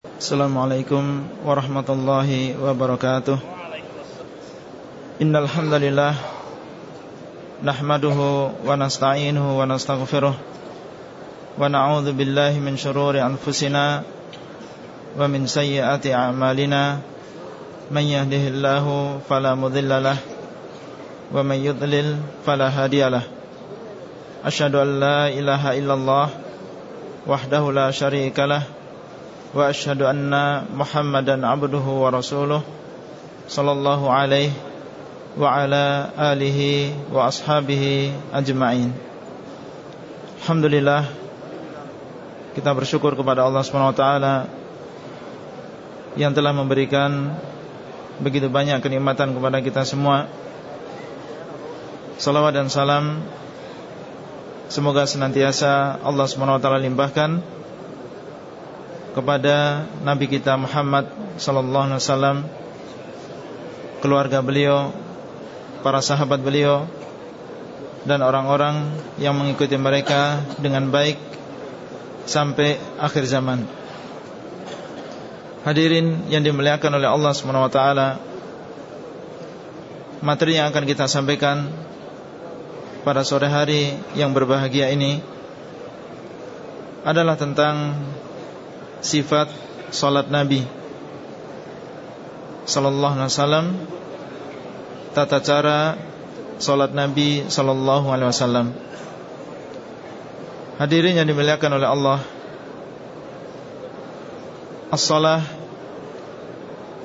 Assalamualaikum warahmatullahi wabarakatuh. Innal hamdalillah nahmaduhu wa nasta'inuhu wa nastaghfiruh wa na'udzu billahi min shururi anfusina wa min sayyiati a'malina. Man yahdihillahu fala mudhillalah wa man yudlil fala hadiyalah Ashhadu an la ilaha illallah wahdahu la syarika وأشهد أن محمدا عبده ورسوله صلى الله عليه وعلى آله وأصحابه أجمعين Alhamdulillah Kita bersyukur kepada Allah SWT Yang telah memberikan Begitu banyak kenikmatan kepada kita semua Salawat dan salam Semoga senantiasa Allah SWT limpahkan kepada Nabi kita Muhammad sallallahu alaihi wasallam keluarga beliau para sahabat beliau dan orang-orang yang mengikuti mereka dengan baik sampai akhir zaman. Hadirin yang dimuliakan oleh Allah Subhanahu wa taala. Materi yang akan kita sampaikan pada sore hari yang berbahagia ini adalah tentang sifat salat Nabi. Sallallahu alaihi wasallam tata cara salat Nabi sallallahu alaihi wasallam. Hadirin yang dimuliakan oleh Allah. As-salah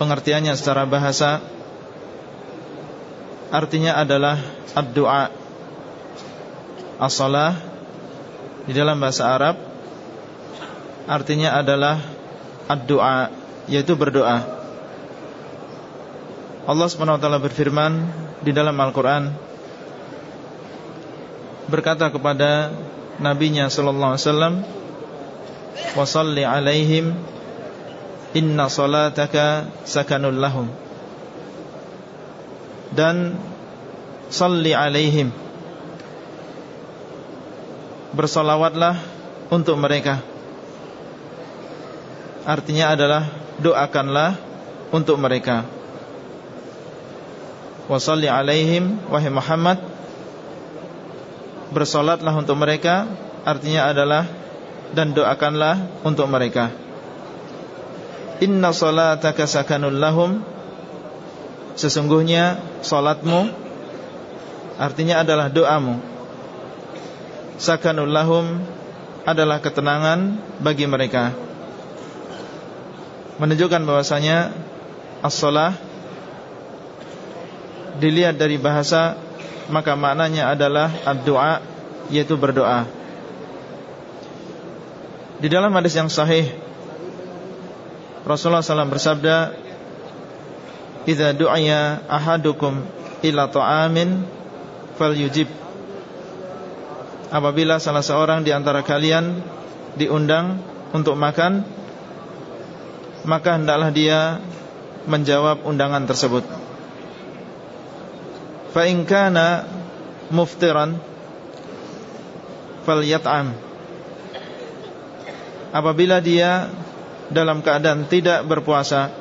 Pengertiannya secara bahasa Artinya adalah Ad-du'a. As-salah Di dalam bahasa Arab artinya adalah ad-du'a yaitu berdoa. Allah Subhanahu wa taala berfirman di dalam Al-Qur'an berkata kepada nabinya sallallahu alaihi wasallam wa salli alaihim inna salataka sakanul lahum dan salli alaihim bersolawatlah untuk mereka Artinya adalah doakanlah untuk mereka. Wasalli alaihim Wahai Muhammad. Bersolatlah untuk mereka Artinya adalah Dan doakanlah untuk mereka. Inna salataka sakanul lahum. Sesungguhnya Salatmu Artinya adalah doamu. Sakanul lahum Adalah ketenangan Bagi mereka menunjukkan bahwasanya as-salah dilihat dari bahasa maka maknanya adalah ad-du'a yaitu berdoa. Di dalam hadis yang sahih Rasulullah SAW bersabda Iza du'aya ahadukum ila ta'amin falyujib Apabila salah seorang di antara kalian diundang untuk makan maka hendaklah dia menjawab undangan tersebut. Fa in kana muftiran falyat'am. Apabila dia dalam keadaan tidak berpuasa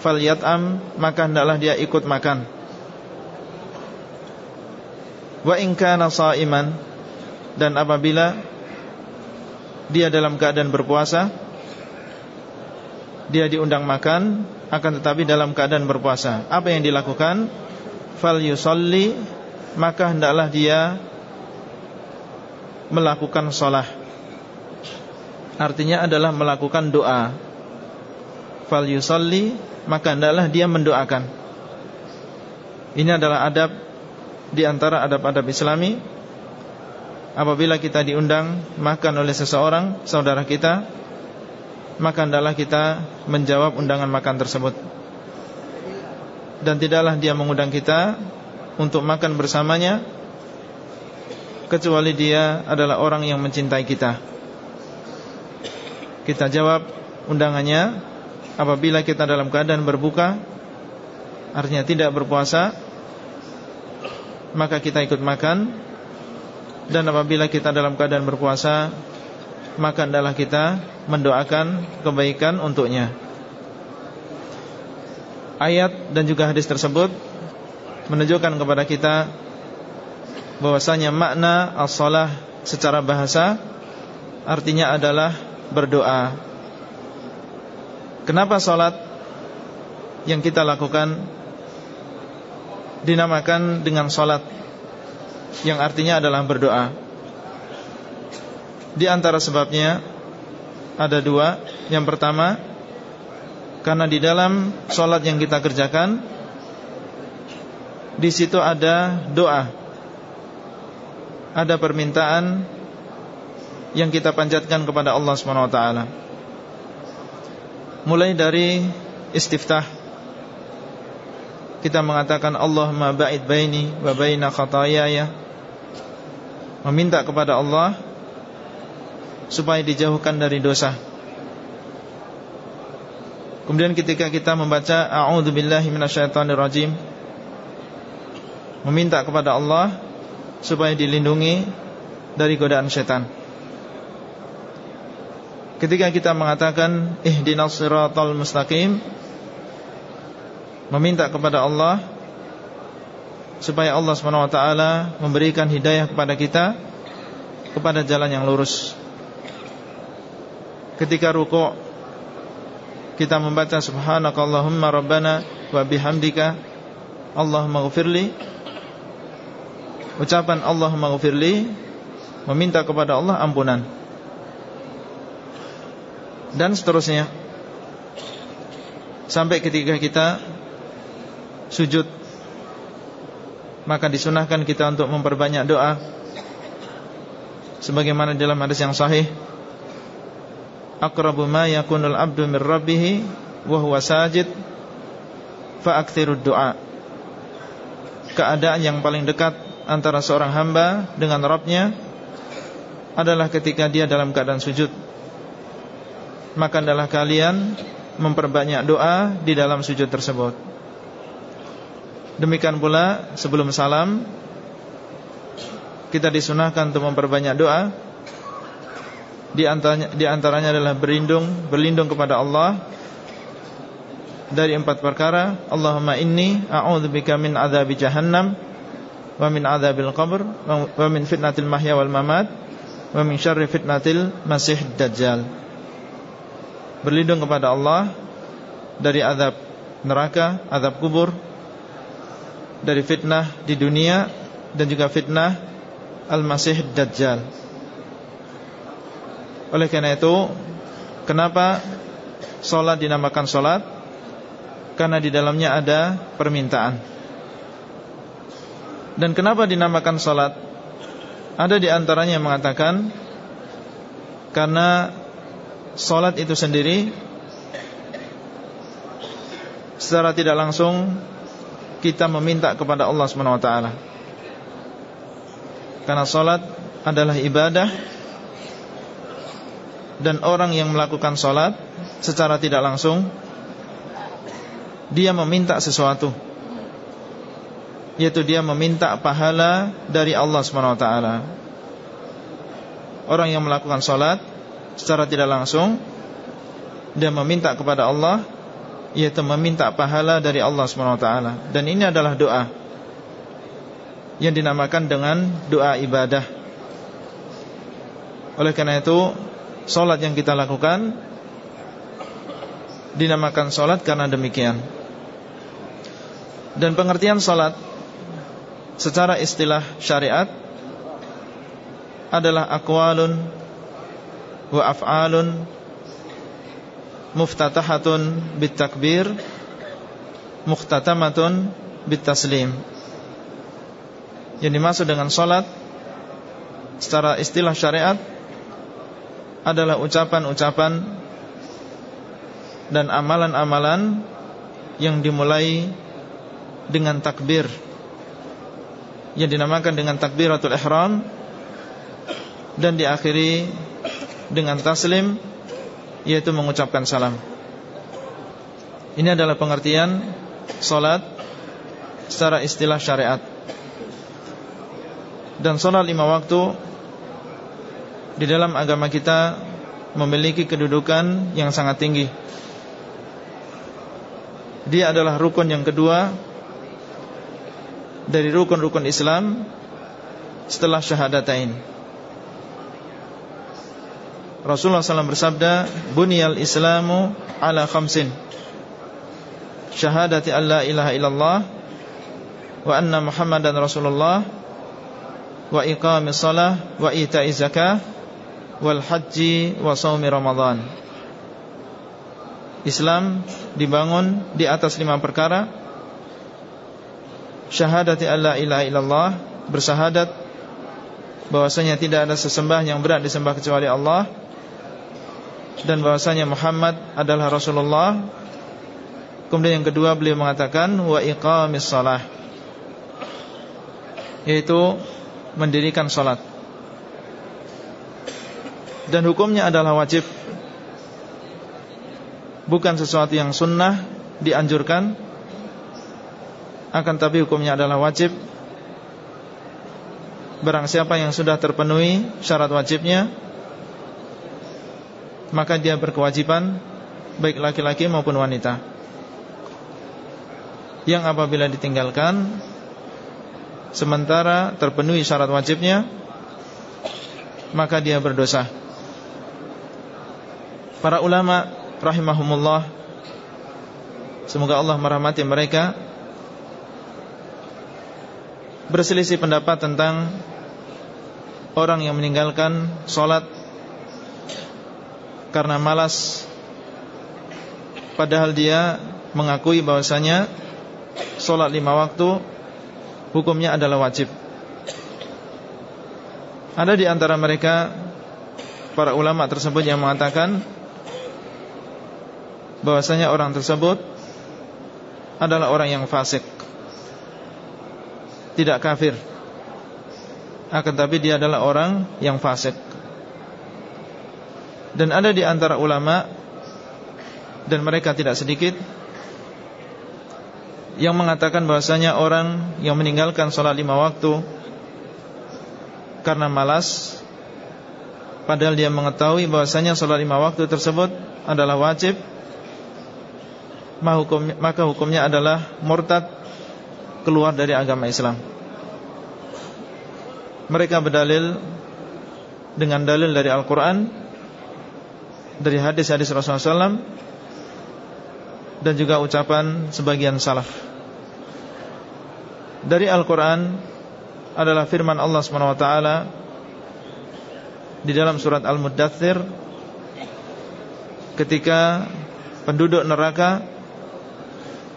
falyat'am maka hendaklah dia ikut makan. Wa in kana sha'iman dan apabila dia dalam keadaan berpuasa dia diundang makan akan tetapi dalam keadaan berpuasa. Apa yang dilakukan? Fal yusalli maka hendaklah dia melakukan sholat. Artinya adalah melakukan doa. Fal yusalli maka hendaklah dia mendoakan. Ini adalah adab di antara adab-adab Islami. Apabila kita diundang makan oleh seseorang, saudara kita, maka hendaklah kita menjawab undangan makan tersebut. Dan tidaklah dia mengundang kita untuk makan bersamanya kecuali dia adalah orang yang mencintai kita. Kita jawab undangannya apabila kita dalam keadaan berbuka artinya tidak berpuasa maka kita ikut makan dan apabila kita dalam keadaan berpuasa Maka adalah kita mendoakan kebaikan untuknya. Ayat dan juga hadis tersebut Menunjukkan kepada kita bahwasanya makna as-salah secara bahasa Artinya adalah berdoa. Kenapa salat yang kita lakukan Dinamakan dengan salat Yang artinya adalah berdoa Di antara sebabnya Ada dua. Yang pertama Karena di dalam salat yang kita kerjakan Di situ ada doa. Ada permintaan Yang kita panjatkan kepada Allah SWT Mulai dari istiftah. Kita mengatakan Allahumma ba'id baini wa baina khatayaya. Meminta kepada Allah supaya dijauhkan dari dosa kemudian ketika kita membaca a'udzubillahi minasyaitonirrajim meminta kepada Allah supaya dilindungi dari godaan setan ketika kita mengatakan ihdinas siratal mustaqim meminta kepada Allah supaya Allah SWT memberikan hidayah kepada kita kepada jalan yang lurus. Ketika ruku' kita membaca subhanakallahumma rabbana wa bihamdika Allahumma ghafirli ucapan Allahumma ghafirli meminta kepada Allah ampunan. Dan seterusnya. Sampai ketika kita sujud Maka disunahkan kita untuk memperbanyak doa Sebagaimana dalam hadis yang sahih Akrabu ma yakunul abdu min rabbihi Wahuwa sajid Fa'akthirud doa Keadaan yang paling dekat Antara seorang hamba dengan Rabbnya Adalah ketika dia dalam keadaan sujud. Maka adalah kalian Memperbanyak doa Di dalam sujud tersebut. Demikian pula sebelum salam Kita disunahkan untuk memperbanyak doa Di antaranya, adalah berlindung Berlindung kepada Allah Dari empat perkara Allahumma inni a'udzubika min azabi jahannam Wa min azabil qabr Wa min fitnatil mahya wal mamat Wa min syarri fitnatil masih dajjal Berlindung kepada Allah Dari azab neraka Azab kubur dari fitnah di dunia dan juga fitnah Al-Masih Dajjal. Oleh karena itu, kenapa solat dinamakan solat? Karena di dalamnya ada permintaan. Dan kenapa dinamakan solat? Ada di antaranya yang mengatakan karena solat itu sendiri secara tidak langsung kita meminta kepada Allah SWT Karena sholat adalah ibadah Dan orang yang melakukan sholat Secara tidak langsung Dia meminta sesuatu Yaitu dia meminta pahala Dari Allah SWT Orang yang melakukan sholat Secara tidak langsung Dia meminta kepada Allah yaitu meminta pahala dari Allah SWT dan ini adalah doa yang dinamakan dengan doa ibadah. Oleh karena itu solat yang kita lakukan dinamakan solat karena demikian. Dan pengertian solat secara istilah syariat adalah akwalun wa af'alun muftatahatun bitakbir mukhtatamatun bitaslim. Yang dimaksud dengan solat secara istilah syariat adalah ucapan-ucapan dan amalan-amalan yang dimulai dengan takbir yang dinamakan dengan takbiratul ihram dan diakhiri dengan taslim yaitu mengucapkan salam. Ini adalah pengertian solat secara istilah syariat. Dan solat lima waktu di dalam agama kita memiliki kedudukan yang sangat tinggi. Dia adalah rukun yang kedua Dari rukun-rukun Islam Setelah syahadatain. Rasulullah SAW bersabda Bunyal islamu ala khamsin. Syahadati an la ilaha illallah Wa anna muhammadan rasulullah Wa iqami salah Wa ita'i zakah Wal haji wa sawmi ramadhan Islam dibangun di atas lima perkara. Syahadati alla ilaha illallah Bersahadat bahwasanya tidak ada sesembah yang berat disembah kecuali Allah Dan bahwasanya Muhammad adalah Rasulullah. Kemudian yang kedua beliau mengatakan Wa iqamis salah Yaitu mendirikan salat Dan hukumnya adalah wajib. Bukan sesuatu yang sunnah dianjurkan. Akan tapi hukumnya adalah wajib. Barang siapa yang sudah terpenuhi syarat wajibnya maka dia berkewajiban baik laki-laki maupun wanita. Yang apabila ditinggalkan sementara terpenuhi syarat wajibnya maka dia berdosa para ulama rahimahumullah. Semoga Allah merahmati mereka. Berselisih pendapat tentang Orang yang meninggalkan Sholat Karena malas. Padahal dia Mengakui bahwasanya Sholat lima waktu Hukumnya adalah wajib. Ada di antara mereka Para ulama tersebut yang mengatakan bahwasanya orang tersebut adalah orang yang fasik. Tidak kafir. Akan tapi dia adalah orang yang fasik. Dan ada di antara ulama dan mereka tidak sedikit yang mengatakan bahwasanya orang yang meninggalkan sholat lima waktu karena malas padahal dia mengetahui bahwasanya sholat lima waktu tersebut adalah wajib maka hukumnya adalah murtad keluar dari agama Islam. Mereka berdalil dengan dalil dari Al-Quran, dari hadis-hadis Rasulullah SAW, dan juga ucapan sebagian salaf. Dari Al-Quran adalah firman Allah SWT di dalam surat Al-Muddathir ketika penduduk neraka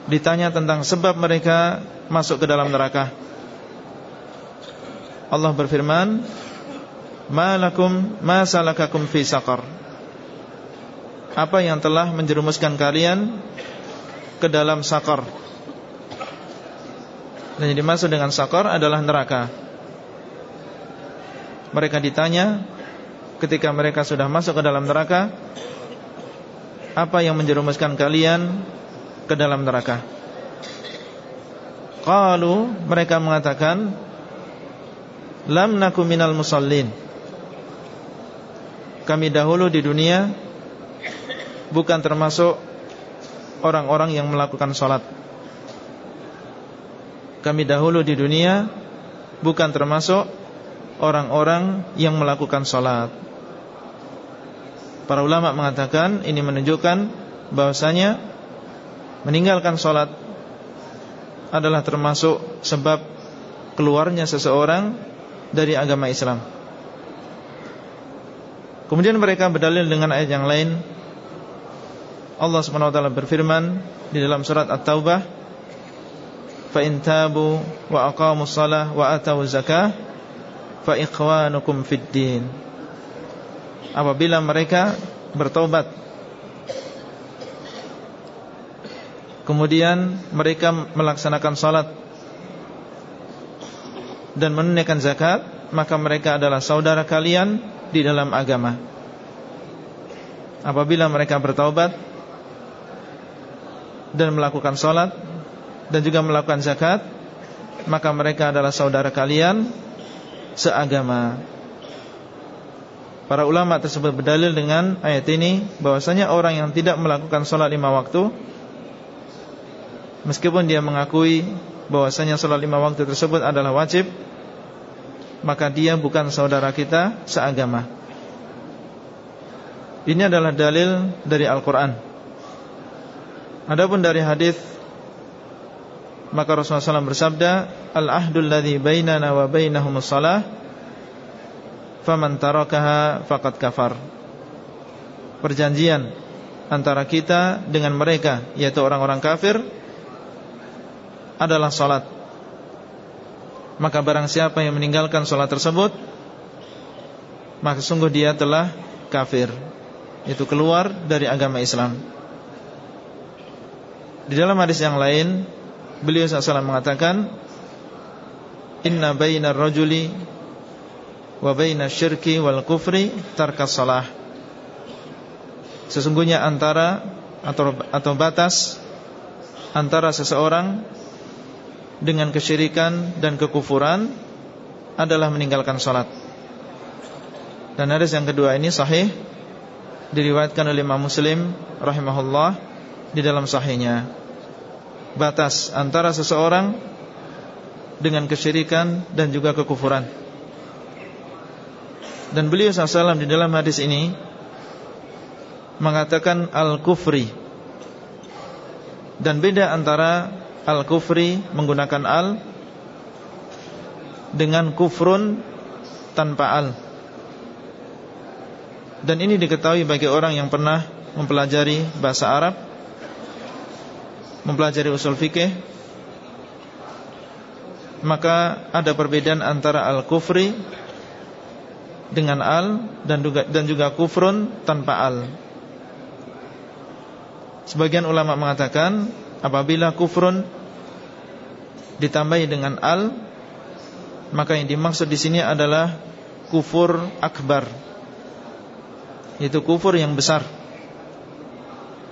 ditanya tentang sebab mereka masuk ke dalam neraka. Allah berfirman, "Ma lakum ma salakakum fi saqar?" Apa yang telah menjerumuskan kalian ke dalam sakar? Dan yang dimaksud dengan sakar adalah neraka. Mereka ditanya ketika mereka sudah masuk ke dalam neraka, apa yang menjerumuskan kalian ke dalam neraka. Qalu mereka mengatakan lam naku minal musallin. Kami dahulu di dunia bukan termasuk orang-orang yang melakukan sholat. Kami dahulu di dunia bukan termasuk orang-orang yang melakukan sholat. Para ulama mengatakan ini menunjukkan bahwasanya meninggalkan sholat adalah termasuk sebab keluarnya seseorang dari agama Islam. Kemudian mereka berdalil dengan ayat yang lain. Allah Subhanahu wa taala berfirman di dalam surat At-Taubah, "Fa in tabu wa aqamus shalah wa atau zakah fa ikhwanukum fid din." Apabila mereka bertobat Kemudian mereka melaksanakan salat Dan menunaikan zakat Maka mereka adalah saudara kalian Di dalam agama. Apabila mereka bertaubat Dan melakukan salat Dan juga melakukan zakat Maka mereka adalah saudara kalian Seagama. Para ulama tersebut berdalil dengan ayat ini bahwasanya orang yang tidak melakukan sholat lima waktu Meskipun dia mengakui bahwasanya sholat lima waktu tersebut adalah wajib Maka dia bukan saudara kita seagama Ini adalah dalil dari Al-Quran Adapun dari hadis Maka Rasulullah SAW bersabda Al-ahdul ladhi bainana wa bainahumus salah faman tarakaha faqad kafar. Perjanjian antara kita dengan mereka yaitu orang-orang kafir adalah salat. Maka barang siapa yang meninggalkan salat tersebut maka sungguh dia telah kafir. Itu keluar dari agama Islam. Di dalam hadis yang lain beliau SAW mengatakan Inna bainar rajuli wa baina syirki wal kufri tarkas salah Sesungguhnya antara atau atau batas antara seseorang dengan kesyirikan dan kekufuran adalah meninggalkan salat. Dan hadis yang kedua ini sahih diriwayatkan oleh Imam Muslim rahimahullah di dalam sahihnya. Batas antara seseorang dengan kesyirikan dan juga kekufuran. Dan beliau SAW di dalam hadis ini Mengatakan Al-Kufri Dan beda antara Al-Kufri menggunakan Al Dengan Kufrun tanpa Al Dan ini diketahui bagi orang yang pernah Mempelajari bahasa Arab Mempelajari usul fikih Maka ada perbedaan antara Al-Kufri dengan al dan juga dan juga kufrun tanpa al. Sebagian ulama mengatakan apabila kufrun ditambahi dengan al maka yang dimaksud di sini adalah kufur akbar. Yaitu kufur yang besar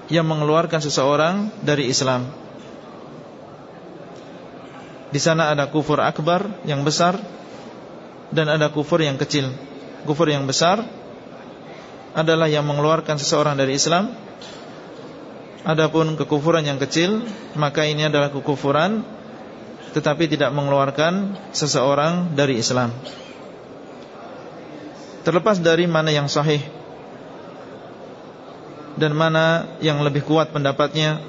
yang mengeluarkan seseorang dari Islam. Di sana ada kufur akbar yang besar dan ada kufur yang kecil kufur yang besar adalah yang mengeluarkan seseorang dari Islam Adapun kekufuran yang kecil Maka ini adalah kekufuran Tetapi tidak mengeluarkan Seseorang dari Islam. Terlepas dari mana yang sahih Dan mana yang lebih kuat pendapatnya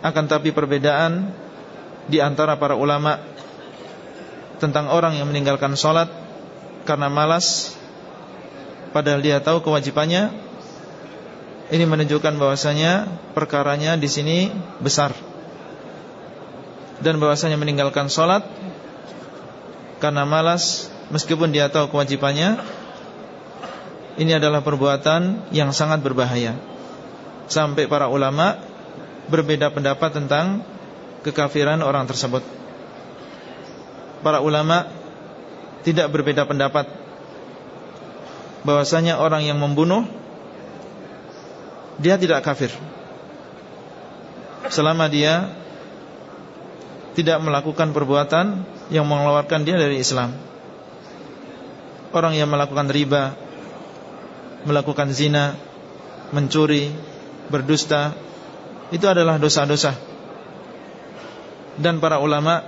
Akan tapi perbedaan Di antara para ulama Tentang orang yang meninggalkan sholat karena malas padahal dia tahu kewajibannya ini menunjukkan bahwasanya perkaranya di sini besar dan bahwasanya meninggalkan sholat karena malas meskipun dia tahu kewajibannya ini adalah perbuatan yang sangat berbahaya. Sampai para ulama berbeda pendapat tentang kekafiran orang tersebut. Para ulama tidak berbeda pendapat bahwasanya orang yang membunuh dia tidak kafir. Selama dia tidak melakukan perbuatan yang mengeluarkan dia dari Islam. Orang yang melakukan riba, melakukan zina, mencuri, berdusta, itu adalah dosa-dosa. Dan para ulama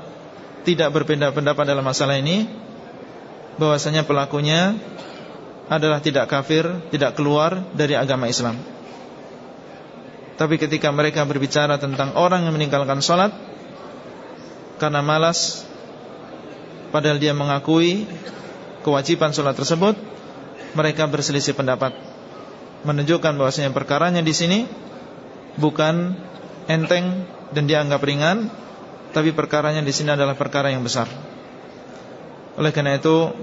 tidak berbeda pendapat dalam masalah ini bahwasanya pelakunya adalah tidak kafir, tidak keluar dari agama Islam. Tapi ketika mereka berbicara tentang orang yang meninggalkan sholat Karena malas Padahal dia mengakui Kewajiban sholat tersebut Mereka berselisih pendapat. Menunjukkan bahwasanya perkaranya di sini Bukan enteng Dan dianggap ringan Tapi perkaranya di sini adalah perkara yang besar. Oleh karena itu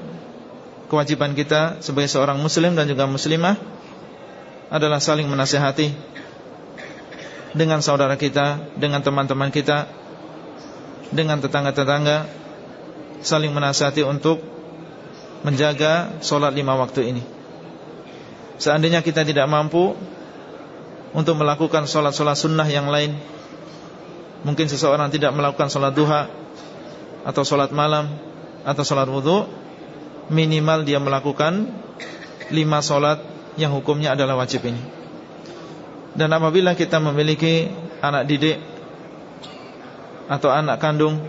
Kewajiban kita sebagai seorang muslim dan juga muslimah Adalah saling menasihati Dengan saudara kita Dengan teman-teman kita Dengan tetangga-tetangga Saling menasihati untuk Menjaga sholat lima waktu ini Seandainya kita tidak mampu Untuk melakukan sholat-sholat sunnah yang lain Mungkin seseorang tidak melakukan sholat duha Atau sholat malam atau sholat wudhu minimal dia melakukan lima solat yang hukumnya adalah wajib ini. Dan apabila kita memiliki anak didik atau anak kandung,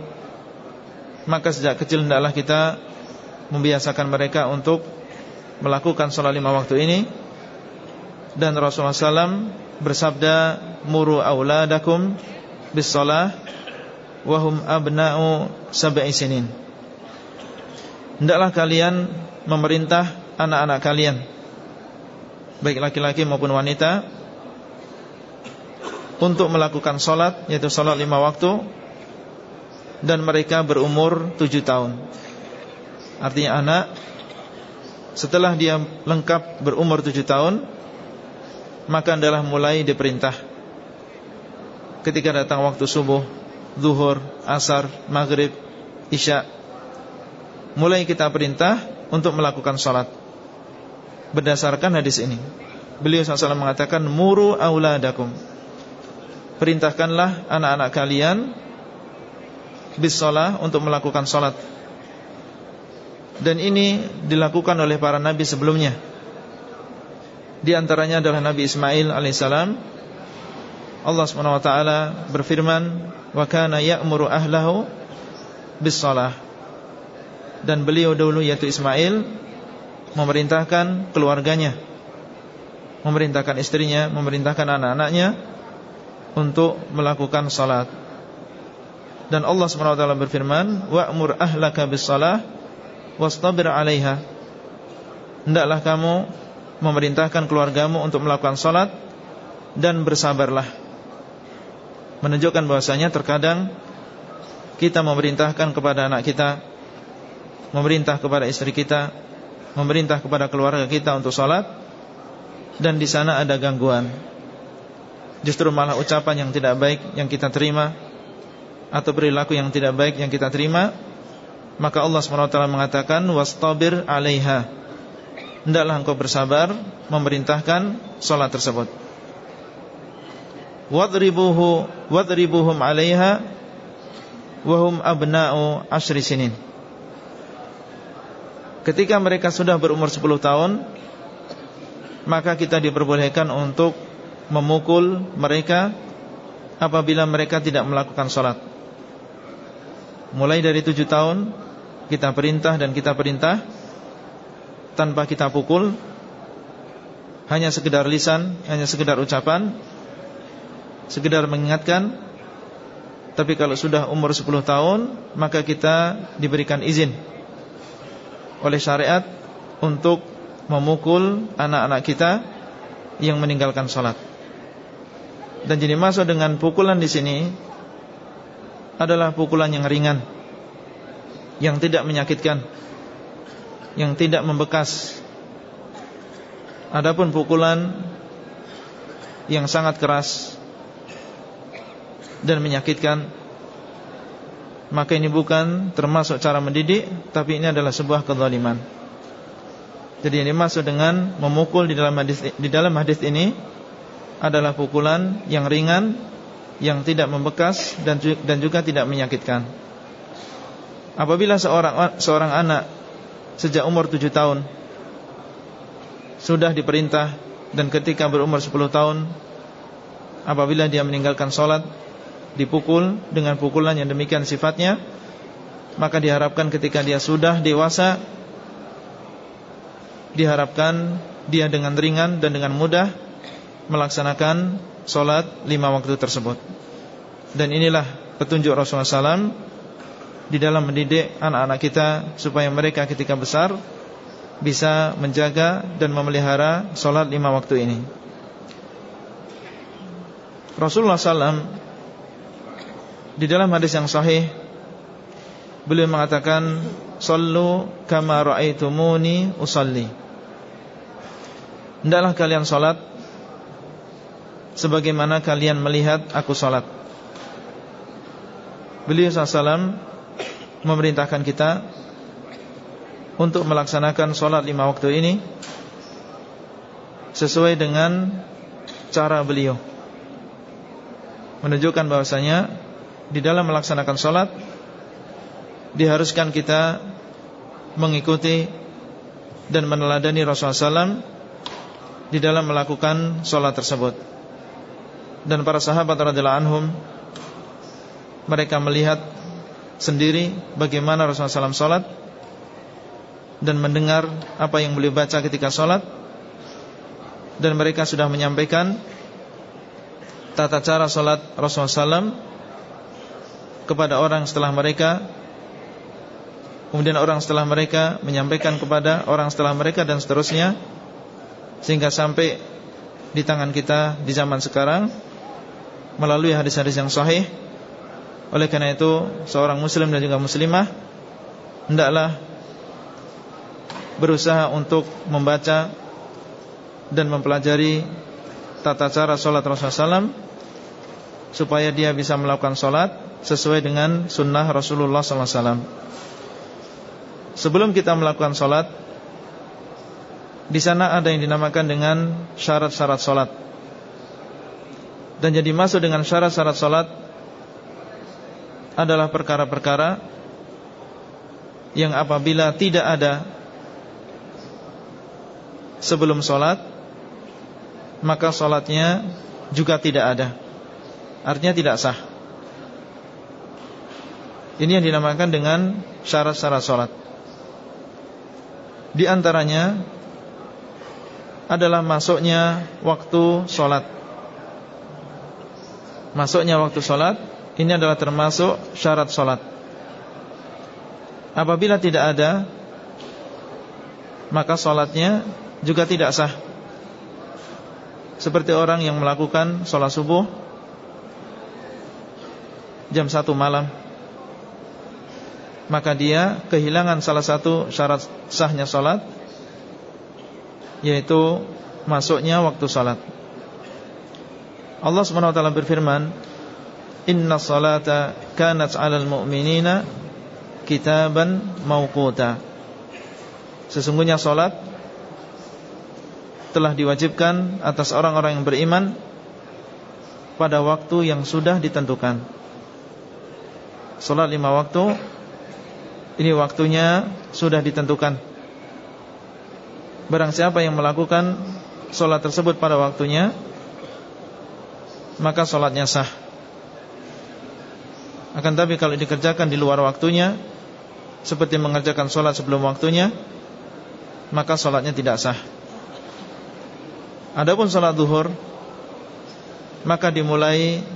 maka sejak kecil hendaklah kita membiasakan mereka untuk melakukan sholat lima waktu ini. Dan Rasulullah SAW bersabda, Muru awladakum bis sholah wahum abna'u sab'i sinin. Hendaklah kalian memerintah anak-anak kalian baik laki-laki maupun wanita untuk melakukan sholat yaitu sholat lima waktu dan mereka berumur tujuh tahun. Artinya anak setelah dia lengkap berumur tujuh tahun maka adalah mulai diperintah. Ketika datang waktu subuh zuhur, asar, maghrib, isya Mulai kita perintah untuk melakukan sholat. Berdasarkan hadis ini Beliau SAW mengatakan Muru awladakum Perintahkanlah anak-anak kalian Bis sholat untuk melakukan sholat. Dan ini dilakukan oleh para nabi sebelumnya. Di antaranya adalah Nabi Ismail alaihissalam. Allah SWT berfirman wa kana ya'muru ahlahu bis salah dan beliau dulu yaitu Ismail memerintahkan keluarganya memerintahkan istrinya memerintahkan anak-anaknya untuk melakukan salat dan Allah SWT berfirman wa'mur ahlaka bis salah wastabir 'alaiha hendaklah kamu memerintahkan keluargamu untuk melakukan salat dan bersabarlah menunjukkan bahwasanya terkadang kita memerintahkan kepada anak kita, memerintah kepada istri kita, memerintah kepada keluarga kita untuk sholat, dan di sana ada gangguan. Justru malah ucapan yang tidak baik yang kita terima, atau perilaku yang tidak baik yang kita terima, maka Allah swt mengatakan wastabir 'alaiha. Hendaklah engkau bersabar memerintahkan sholat tersebut wadribuhu wadribuhum 'alaiha wahum abna'u ashri sinin. Ketika mereka sudah berumur 10 tahun, maka kita diperbolehkan untuk memukul mereka apabila mereka tidak melakukan sholat. Mulai dari 7 tahun kita perintah dan kita perintah tanpa kita pukul, hanya sekedar lisan, hanya sekedar ucapan sekedar mengingatkan. Tapi kalau sudah umur 10 tahun Maka kita diberikan izin Oleh syariat Untuk memukul anak-anak kita Yang meninggalkan sholat. Dan jadi masuk dengan pukulan di sini Adalah pukulan yang ringan Yang tidak menyakitkan Yang tidak membekas. Adapun pukulan Yang sangat keras dan menyakitkan Maka ini bukan termasuk cara mendidik Tapi ini adalah sebuah kezaliman. Jadi ini masuk dengan Memukul di dalam hadis di dalam hadis ini Adalah pukulan yang ringan Yang tidak membekas Dan, dan juga tidak menyakitkan. Apabila seorang seorang anak Sejak umur 7 tahun Sudah diperintah Dan ketika berumur 10 tahun Apabila dia meninggalkan sholat dipukul dengan pukulan yang demikian sifatnya maka diharapkan ketika dia sudah dewasa diharapkan dia dengan ringan dan dengan mudah melaksanakan solat lima waktu tersebut dan inilah petunjuk Rasulullah SAW di dalam mendidik anak-anak kita supaya mereka ketika besar bisa menjaga dan memelihara solat lima waktu ini. Rasulullah SAW di dalam hadis yang sahih Beliau mengatakan Sallu kama ra'aitumuni usalli Hendaklah kalian salat Sebagaimana kalian melihat aku salat Beliau SAW Memerintahkan kita Untuk melaksanakan salat lima waktu ini Sesuai dengan Cara beliau Menunjukkan bahwasanya di dalam melaksanakan sholat Diharuskan kita mengikuti dan meneladani Rasulullah SAW di dalam melakukan sholat tersebut. Dan para sahabat radhiyallahu anhum mereka melihat sendiri bagaimana Rasulullah SAW sholat dan mendengar apa yang beliau baca ketika sholat. Dan mereka sudah menyampaikan tata cara sholat Rasulullah SAW kepada orang setelah mereka. Kemudian orang setelah mereka menyampaikan kepada orang setelah mereka dan seterusnya Sehingga sampai di tangan kita di zaman sekarang Melalui hadis-hadis yang sahih. Oleh karena itu seorang muslim dan juga muslimah Hendaklah berusaha untuk membaca Dan mempelajari tata cara sholat Rasulullah SAW Supaya dia bisa melakukan sholat Sesuai dengan sunnah Rasulullah SAW Sebelum kita melakukan sholat Di sana ada yang dinamakan dengan syarat-syarat sholat Dan jadi masuk dengan syarat-syarat sholat Adalah perkara-perkara Yang apabila tidak ada Sebelum sholat Maka sholatnya juga tidak ada. Artinya tidak sah. Ini yang dinamakan dengan syarat-syarat sholat di antaranya adalah masuknya waktu sholat Masuknya waktu sholat Ini adalah termasuk syarat sholat Apabila tidak ada Maka sholatnya juga tidak sah Seperti orang yang melakukan sholat subuh Jam 1 malam maka dia kehilangan salah satu syarat sahnya salat yaitu masuknya waktu salat. Allah Subhanahu wa taala berfirman, "Inna salata kanat 'alal mu'minina kitaban mauquta." Sesungguhnya salat telah diwajibkan atas orang-orang yang beriman pada waktu yang sudah ditentukan. Salat lima waktu ini waktunya sudah ditentukan Barang siapa yang melakukan Sholat tersebut pada waktunya Maka sholatnya sah. Akan tapi kalau dikerjakan di luar waktunya Seperti mengerjakan sholat sebelum waktunya Maka sholatnya tidak sah. Adapun sholat duhur Maka dimulai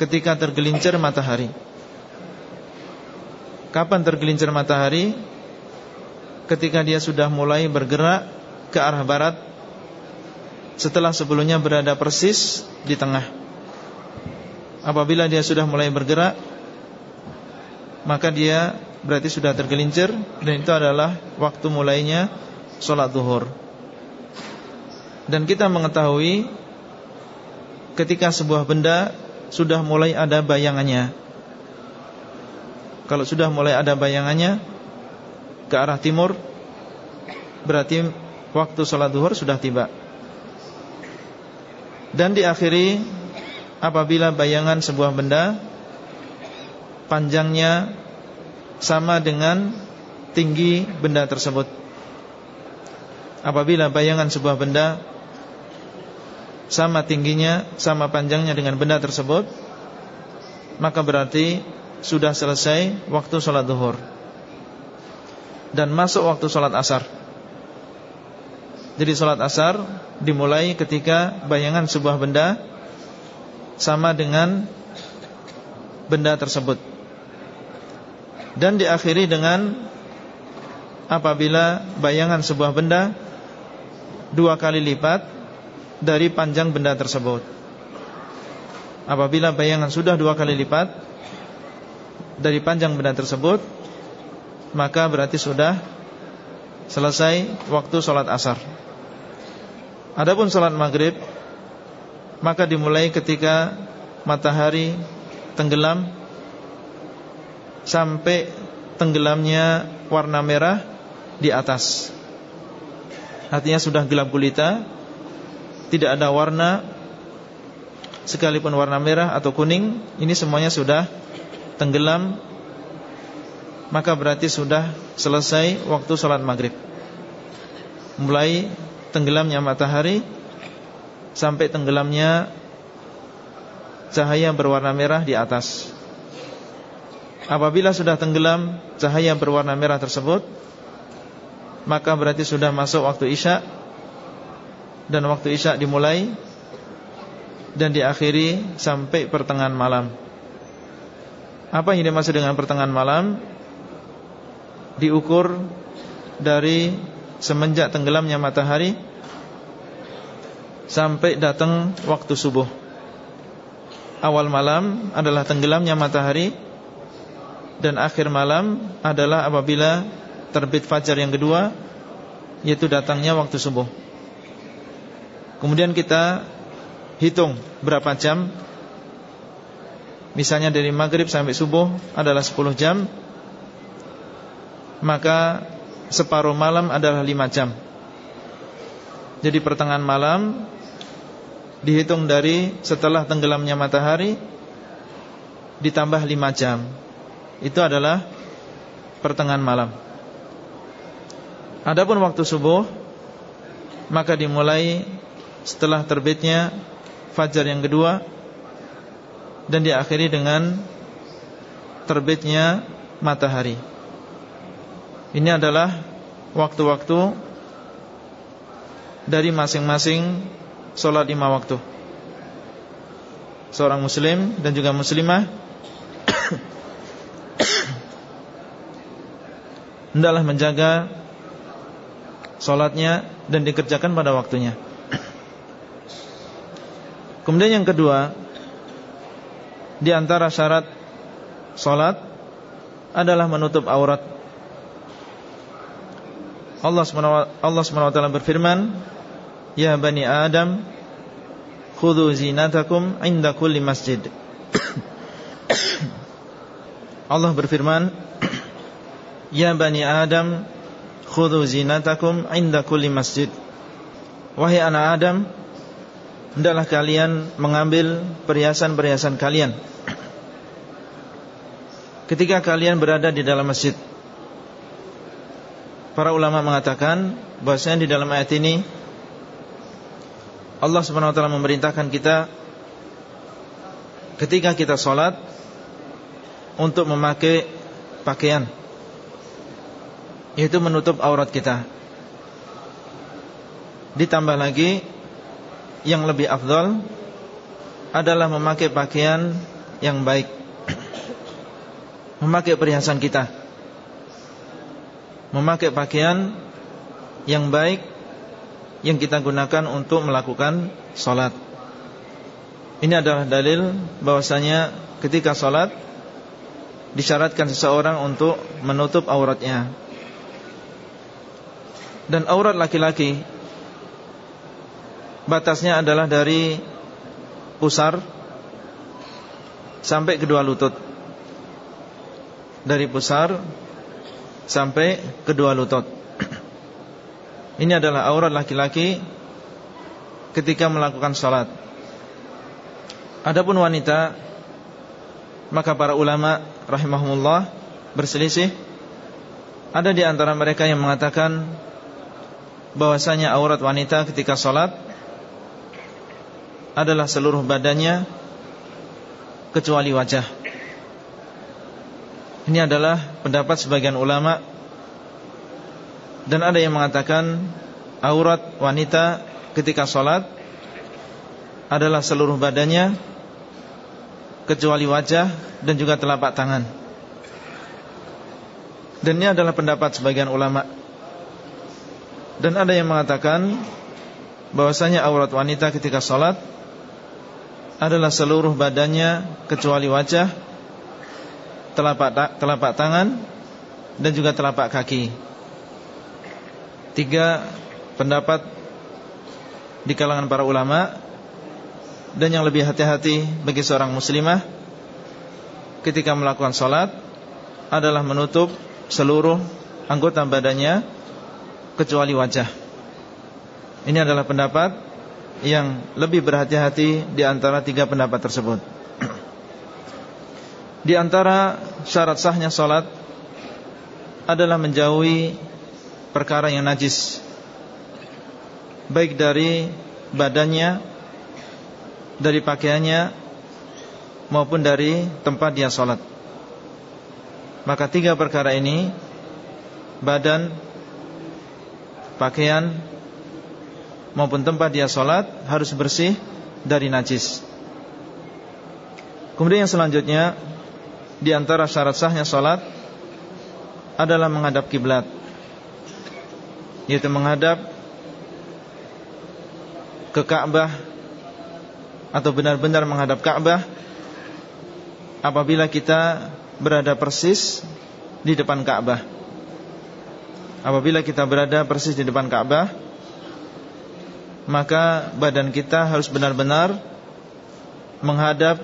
ketika tergelincir matahari. Kapan tergelincir matahari? Ketika dia sudah mulai bergerak ke arah barat Setelah sebelumnya berada persis di tengah Apabila dia sudah mulai bergerak Maka dia berarti sudah tergelincir Dan itu adalah waktu mulainya Sholat duhur. Dan kita mengetahui Ketika sebuah benda Sudah mulai ada bayangannya. Kalau sudah mulai ada bayangannya Ke arah timur Berarti waktu sholat duhur sudah tiba. Dan diakhiri Apabila bayangan sebuah benda Panjangnya Sama dengan Tinggi benda tersebut. Apabila bayangan sebuah benda Sama tingginya Sama panjangnya dengan benda tersebut Maka berarti sudah selesai waktu sholat duhur. Dan masuk waktu sholat asar. Jadi sholat asar dimulai ketika bayangan sebuah benda Sama dengan benda tersebut. Dan diakhiri dengan Apabila bayangan sebuah benda Dua kali lipat Dari panjang benda tersebut. Apabila bayangan sudah dua kali lipat dari panjang benda tersebut Maka berarti sudah Selesai waktu sholat asar. Adapun sholat maghrib Maka dimulai ketika Matahari Tenggelam Sampai Tenggelamnya warna merah Di atas. Artinya sudah gelap gulita Tidak ada warna Sekalipun warna merah atau kuning Ini semuanya sudah tenggelam Maka berarti sudah selesai waktu sholat maghrib. Mulai tenggelamnya matahari sampai tenggelamnya cahaya berwarna merah di atas. Apabila sudah tenggelam cahaya berwarna merah tersebut, maka berarti sudah masuk waktu Isya dan waktu Isya dimulai dan diakhiri sampai pertengahan malam. Apa yang dimaksud dengan pertengahan malam? Diukur dari semenjak tenggelamnya matahari sampai datang waktu subuh. Awal malam adalah tenggelamnya matahari dan akhir malam adalah apabila terbit fajar yang kedua yaitu datangnya waktu subuh. Kemudian kita hitung berapa jam Misalnya dari maghrib sampai subuh adalah 10 jam Maka separuh malam adalah 5 jam Jadi pertengahan malam Dihitung dari setelah tenggelamnya matahari Ditambah 5 jam Itu adalah pertengahan malam Adapun waktu subuh Maka dimulai setelah terbitnya fajar yang kedua dan diakhiri dengan terbitnya matahari. Ini adalah waktu-waktu dari masing-masing solat lima waktu. Seorang muslim dan juga muslimah hendaklah menjaga solatnya dan dikerjakan pada waktunya. Kemudian yang kedua Di antara syarat Salat Adalah menutup aurat Allah SWT berfirman Ya Bani Adam Khudu zinatakum Inda kulli masjid Allah berfirman Ya Bani Adam Khudu zinatakum Inda kulli masjid Wahai anak Adam hendaklah kalian mengambil perhiasan-perhiasan kalian ketika kalian berada di dalam masjid. Para ulama mengatakan bahwasanya di dalam ayat ini Allah Subhanahu wa taala memerintahkan kita ketika kita sholat untuk memakai pakaian yaitu menutup aurat kita. Ditambah lagi yang lebih afdol adalah memakai pakaian yang baik Memakai perhiasan kita Memakai pakaian yang baik Yang kita gunakan untuk melakukan sholat Ini adalah dalil bahwasanya ketika sholat Disyaratkan seseorang untuk menutup auratnya Dan aurat laki-laki batasnya adalah dari pusar sampai kedua lutut. Dari pusar sampai kedua lutut. Ini adalah aurat laki-laki ketika melakukan sholat. Adapun wanita, maka para ulama rahimahumullah berselisih. Ada di antara mereka yang mengatakan bahwasanya aurat wanita ketika sholat adalah seluruh badannya kecuali wajah. Ini adalah pendapat sebagian ulama dan ada yang mengatakan aurat wanita ketika sholat adalah seluruh badannya kecuali wajah dan juga telapak tangan. Dan ini adalah pendapat sebagian ulama. Dan ada yang mengatakan bahwasanya aurat wanita ketika sholat adalah seluruh badannya kecuali wajah, telapak telapak tangan dan juga telapak kaki. Tiga pendapat di kalangan para ulama dan yang lebih hati-hati bagi seorang muslimah ketika melakukan sholat adalah menutup seluruh anggota badannya kecuali wajah. Ini adalah pendapat yang lebih berhati-hati di antara tiga pendapat tersebut. Di antara syarat sahnya sholat adalah menjauhi perkara yang najis baik dari badannya, dari pakaiannya maupun dari tempat dia sholat. Maka tiga perkara ini badan, pakaian maupun tempat dia sholat harus bersih dari najis. Kemudian yang selanjutnya di antara syarat sahnya sholat adalah menghadap kiblat, yaitu menghadap ke Ka'bah atau benar-benar menghadap Ka'bah apabila kita berada persis di depan Ka'bah. Apabila kita berada persis di depan Ka'bah, maka badan kita harus benar-benar menghadap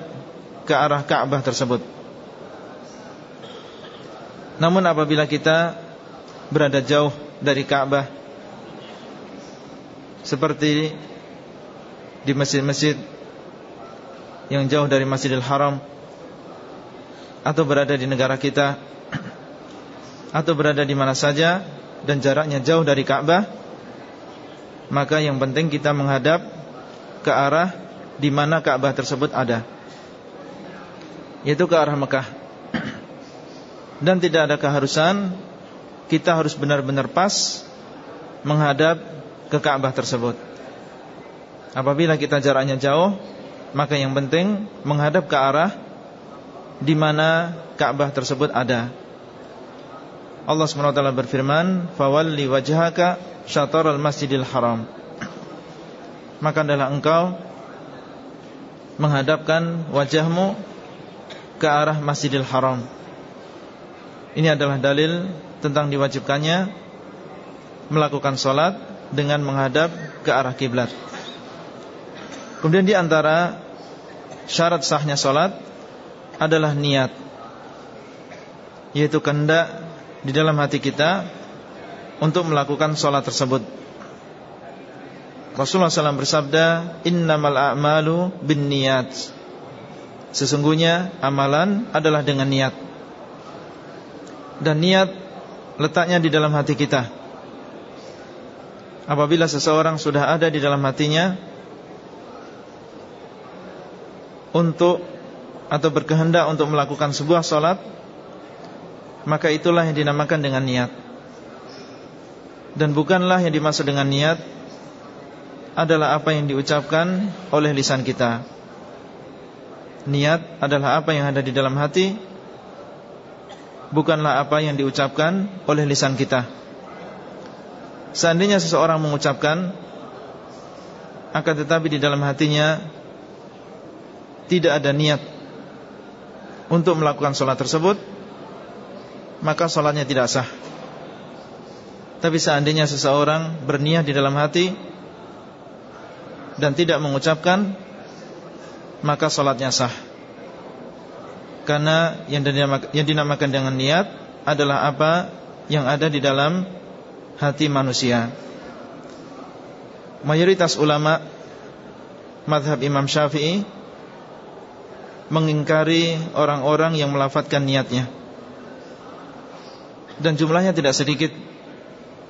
ke arah Ka'bah tersebut. Namun apabila kita berada jauh dari Ka'bah. Seperti di masjid-masjid yang jauh dari Masjidil Haram. Atau berada di negara kita. Atau berada di mana saja dan jaraknya jauh dari Ka'bah. Maka yang penting kita menghadap ke arah di mana Ka'bah tersebut ada. Yaitu ke arah Mekah. Dan tidak ada keharusan kita harus benar-benar pas menghadap ke Ka'bah tersebut. Apabila kita jaraknya jauh Maka yang penting menghadap ke arah di mana Ka'bah tersebut ada. Allah SWT berfirman Fawalli wajhaka al masjidil haram. Maka adalah engkau Menghadapkan wajahmu Ke arah masjidil haram. Ini adalah dalil Tentang diwajibkannya Melakukan sholat Dengan menghadap ke arah kiblat. Kemudian di antara syarat sahnya solat adalah niat Yaitu kehendak di dalam hati kita Untuk melakukan solat tersebut. Rasulullah SAW bersabda Innamal a'malu bin niat Sesungguhnya amalan adalah dengan niat. Dan niat letaknya di dalam hati kita. Apabila seseorang sudah ada di dalam hatinya untuk atau berkehendak untuk melakukan sebuah solat maka itulah yang dinamakan dengan niat. Dan bukanlah yang dimaksud dengan niat adalah apa yang diucapkan oleh lisan kita. Niat adalah apa yang ada di dalam hati bukanlah apa yang diucapkan oleh lisan kita. Seandainya seseorang mengucapkan akan tetapi di dalam hatinya tidak ada niat untuk melakukan sholat tersebut Maka sholatnya tidak sah. Tapi seandainya seseorang berniat di dalam hati Dan tidak mengucapkan Maka sholatnya sah Karena yang dinamakan, yang dinamakan dengan niat Adalah apa? Yang ada di dalam hati manusia. Mayoritas ulama Madhab Imam Syafi'i mengingkari orang-orang yang melafatkan niatnya. Dan jumlahnya tidak sedikit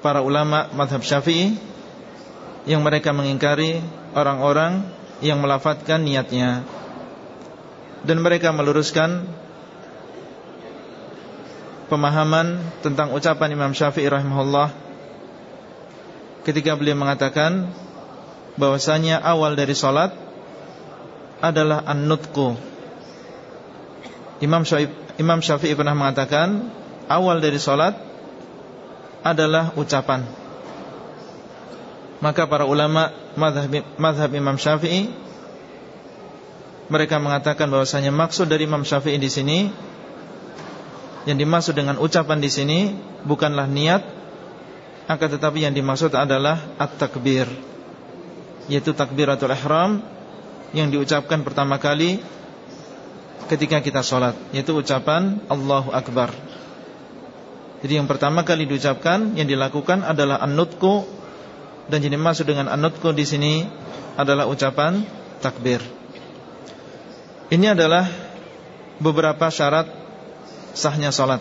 Para ulama madhab syafi'i Yang mereka mengingkari orang-orang yang melafatkan niatnya Dan mereka meluruskan Pemahaman tentang ucapan Imam Syafi'i rahimahullah Ketika beliau mengatakan bahwasanya awal dari solat adalah an-nutku Imam Syafi'i, Imam Syafi'i pernah mengatakan awal dari solat adalah ucapan. Maka para ulama madhab, madhab Imam Syafi'i mereka mengatakan bahwasanya maksud dari Imam Syafi'i di sini yang dimaksud dengan ucapan di sini bukanlah niat akan tetapi yang dimaksud adalah at-takbir yaitu takbiratul ihram yang diucapkan pertama kali ketika kita sholat Yaitu ucapan Allahu Akbar. Jadi yang pertama kali diucapkan Yang dilakukan adalah an-nutku Dan jadi maksud dengan an-nutku di sini Adalah ucapan takbir Ini adalah Beberapa syarat Sahnya sholat.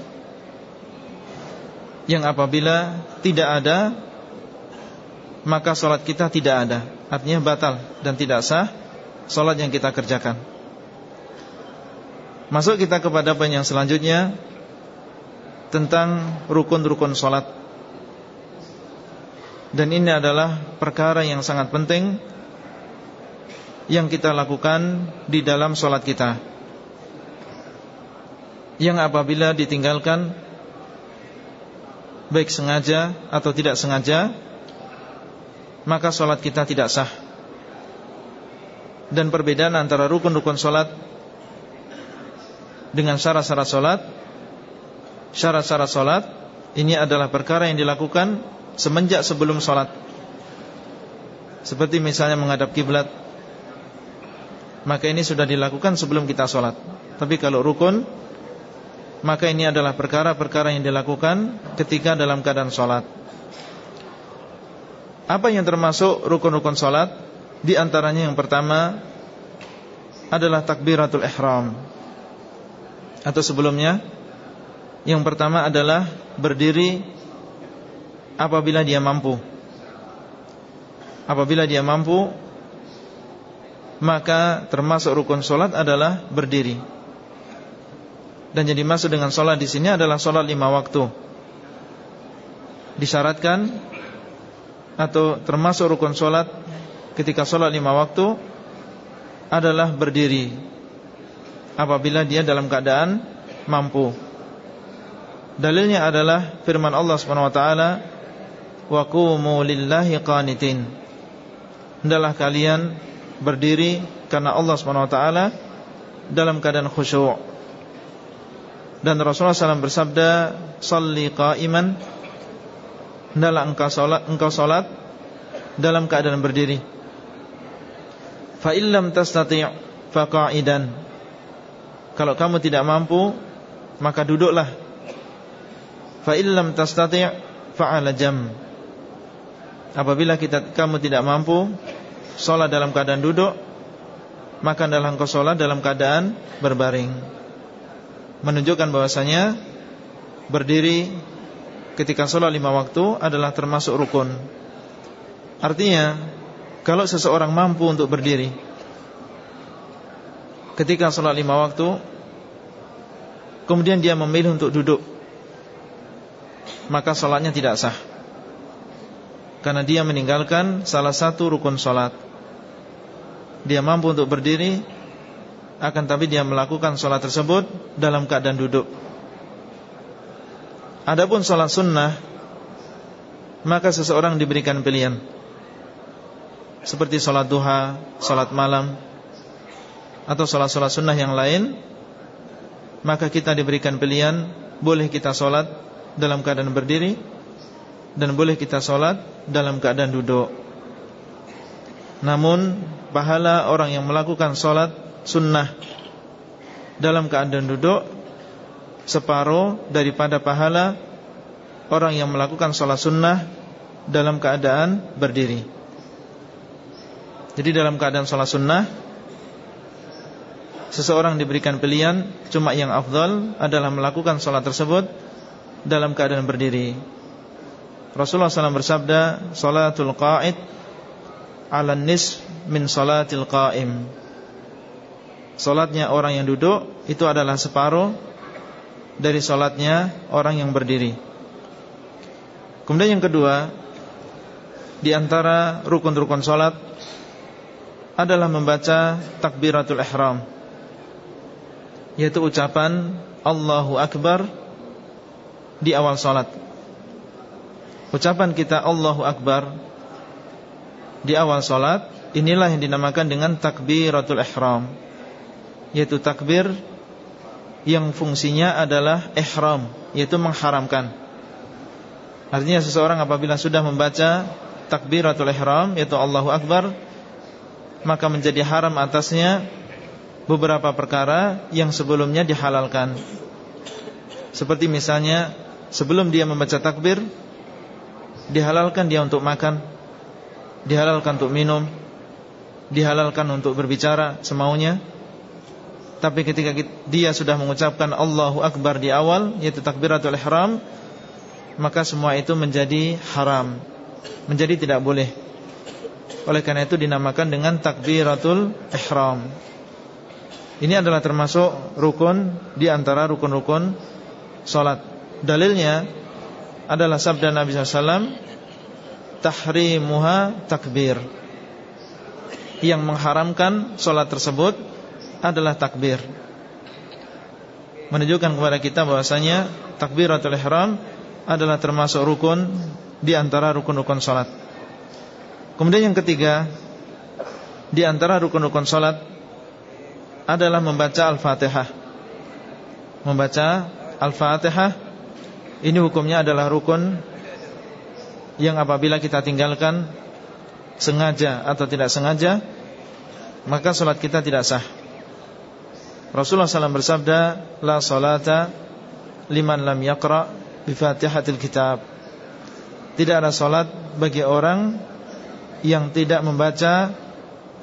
Yang apabila Tidak ada Maka sholat kita tidak ada. Artinya batal dan tidak sah Sholat yang kita kerjakan. Masuk kita kepada poin yang selanjutnya Tentang rukun-rukun sholat. Dan ini adalah perkara yang sangat penting Yang kita lakukan di dalam sholat kita. Yang apabila ditinggalkan Baik sengaja atau tidak sengaja maka sholat kita tidak sah. Dan perbedaan antara rukun-rukun sholat Dengan syarat-syarat sholat Syarat-syarat sholat Ini adalah perkara yang dilakukan Semenjak sebelum sholat. Seperti misalnya menghadap kiblat Maka ini sudah dilakukan sebelum kita sholat Tapi kalau rukun Maka ini adalah perkara-perkara yang dilakukan Ketika dalam keadaan sholat apa yang termasuk rukun-rukun salat? Di antaranya yang pertama adalah takbiratul ihram. Atau sebelumnya yang pertama adalah berdiri apabila dia mampu. Apabila dia mampu maka termasuk rukun salat adalah berdiri. Dan jadi masuk dengan salat di sini adalah salat lima waktu. Disyaratkan atau termasuk rukun solat ketika solat lima waktu adalah berdiri apabila dia dalam keadaan mampu. Dalilnya adalah firman Allah Subhanahu wa taala qanitin. Hendaklah kalian berdiri karena Allah taala dalam keadaan khusyuk. Dan Rasulullah SAW bersabda, "Shalli qa'iman hendaklah engkau salat engkau salat dalam keadaan berdiri. Fa illam tastati' fa qa'idan. Kalau kamu tidak mampu, maka duduklah. Fa illam tastati' fa 'ala jam. Apabila kita kamu tidak mampu salat dalam keadaan duduk, maka adalah engkau salat dalam keadaan berbaring. Menunjukkan bahwasanya berdiri ketika sholat lima waktu adalah termasuk rukun. Artinya Kalau seseorang mampu untuk berdiri Ketika sholat lima waktu Kemudian dia memilih untuk duduk Maka sholatnya tidak sah. Karena dia meninggalkan salah satu rukun sholat Dia mampu untuk berdiri Akan tapi dia melakukan sholat tersebut Dalam keadaan duduk. Adapun sholat sunnah Maka seseorang diberikan pilihan. Seperti sholat duha Sholat malam Atau sholat-sholat sunnah yang lain Maka kita diberikan pilihan Boleh kita sholat Dalam keadaan berdiri Dan boleh kita sholat Dalam keadaan duduk. Namun Pahala orang yang melakukan sholat Sunnah Dalam keadaan duduk separuh daripada pahala orang yang melakukan sholat sunnah dalam keadaan berdiri. Jadi dalam keadaan sholat sunnah Seseorang diberikan pilihan Cuma yang afdal adalah melakukan sholat tersebut Dalam keadaan berdiri Rasulullah SAW bersabda Sholatul qa'id Ala nis min sholatil qa'im. Sholatnya orang yang duduk Itu adalah separuh dari sholatnya orang yang berdiri. Kemudian yang kedua Di antara rukun-rukun sholat Adalah membaca takbiratul ihram Yaitu ucapan Allahu Akbar Di awal sholat Ucapan kita Allahu Akbar Di awal sholat Inilah yang dinamakan dengan takbiratul ihram Yaitu takbir yang fungsinya adalah ihram, yaitu mengharamkan. Artinya seseorang apabila sudah membaca takbiratul ihram yaitu Allahu akbar, maka menjadi haram atasnya beberapa perkara yang sebelumnya dihalalkan. Seperti misalnya sebelum dia membaca takbir dihalalkan dia untuk makan, dihalalkan untuk minum, dihalalkan untuk berbicara semaunya tapi ketika dia sudah mengucapkan Allahu Akbar di awal Yaitu takbiratul ihram Maka semua itu menjadi haram menjadi tidak boleh. Oleh karena itu dinamakan dengan takbiratul ihram. Ini adalah termasuk rukun di antara rukun-rukun salat. Dalilnya adalah sabda Nabi SAW tahrimuha takbir. Yang mengharamkan salat tersebut adalah takbir. Menunjukkan kepada kita bahwasanya takbiratul ihram adalah termasuk rukun di antara rukun-rukun salat. Kemudian yang ketiga Di antara rukun-rukun sholat Adalah membaca Al-Fatihah Membaca Al-Fatihah Ini hukumnya adalah rukun Yang apabila kita tinggalkan Sengaja atau tidak sengaja Maka sholat kita tidak sah Rasulullah SAW bersabda La sholata Liman lam yakra Bifatihatil kitab Tidak ada sholat bagi orang yang tidak membaca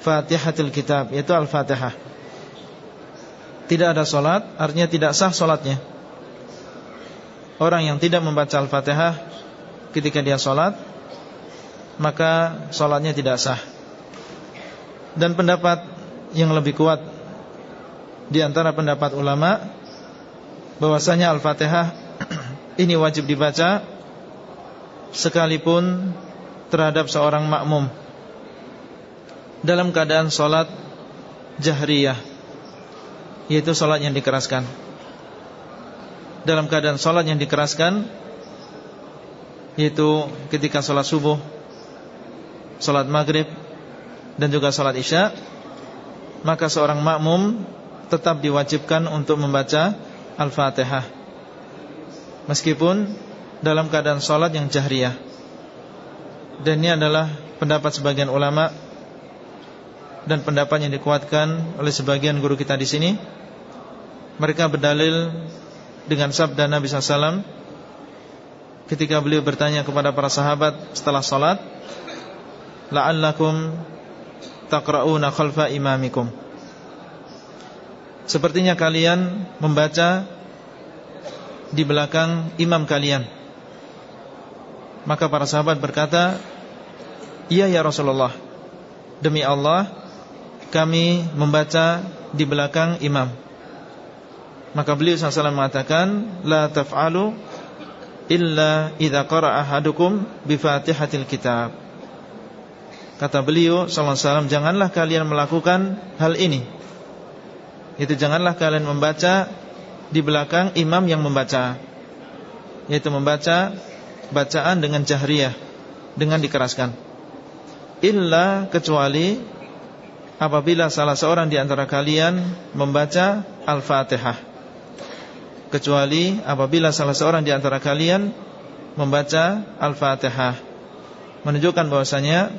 Fatihatul Kitab yaitu Al-Fatihah. Tidak ada solat artinya tidak sah solatnya. Orang yang tidak membaca Al-Fatihah ketika dia solat maka solatnya tidak sah. Dan pendapat yang lebih kuat di antara pendapat ulama bahwasanya Al-Fatihah ini wajib dibaca sekalipun terhadap seorang makmum dalam keadaan solat jahriyah yaitu solat yang dikeraskan dalam keadaan solat yang dikeraskan yaitu ketika solat subuh solat maghrib dan juga solat isya maka seorang makmum tetap diwajibkan untuk membaca Al-Fatihah meskipun dalam keadaan solat yang jahriyah dan ini adalah pendapat sebagian ulama dan pendapat yang dikuatkan oleh sebagian guru kita di sini. Mereka berdalil dengan sabda Nabi SAW ketika beliau bertanya kepada para sahabat setelah salat, la'allakum taqra'una khalfa imamikum. Sepertinya kalian membaca di belakang imam kalian. Maka para sahabat berkata, Iya ya Rasulullah Demi Allah Kami membaca di belakang imam Maka beliau SAW mengatakan La taf'alu Illa idha qara'a hadukum Bifatihatil kitab Kata beliau SAW Janganlah kalian melakukan hal ini Itu janganlah kalian membaca Di belakang imam yang membaca Yaitu membaca Bacaan dengan jahriyah Dengan dikeraskan illa kecuali apabila salah seorang di antara kalian membaca Al-Fatihah. Kecuali apabila salah seorang di antara kalian membaca Al-Fatihah. Menunjukkan bahwasanya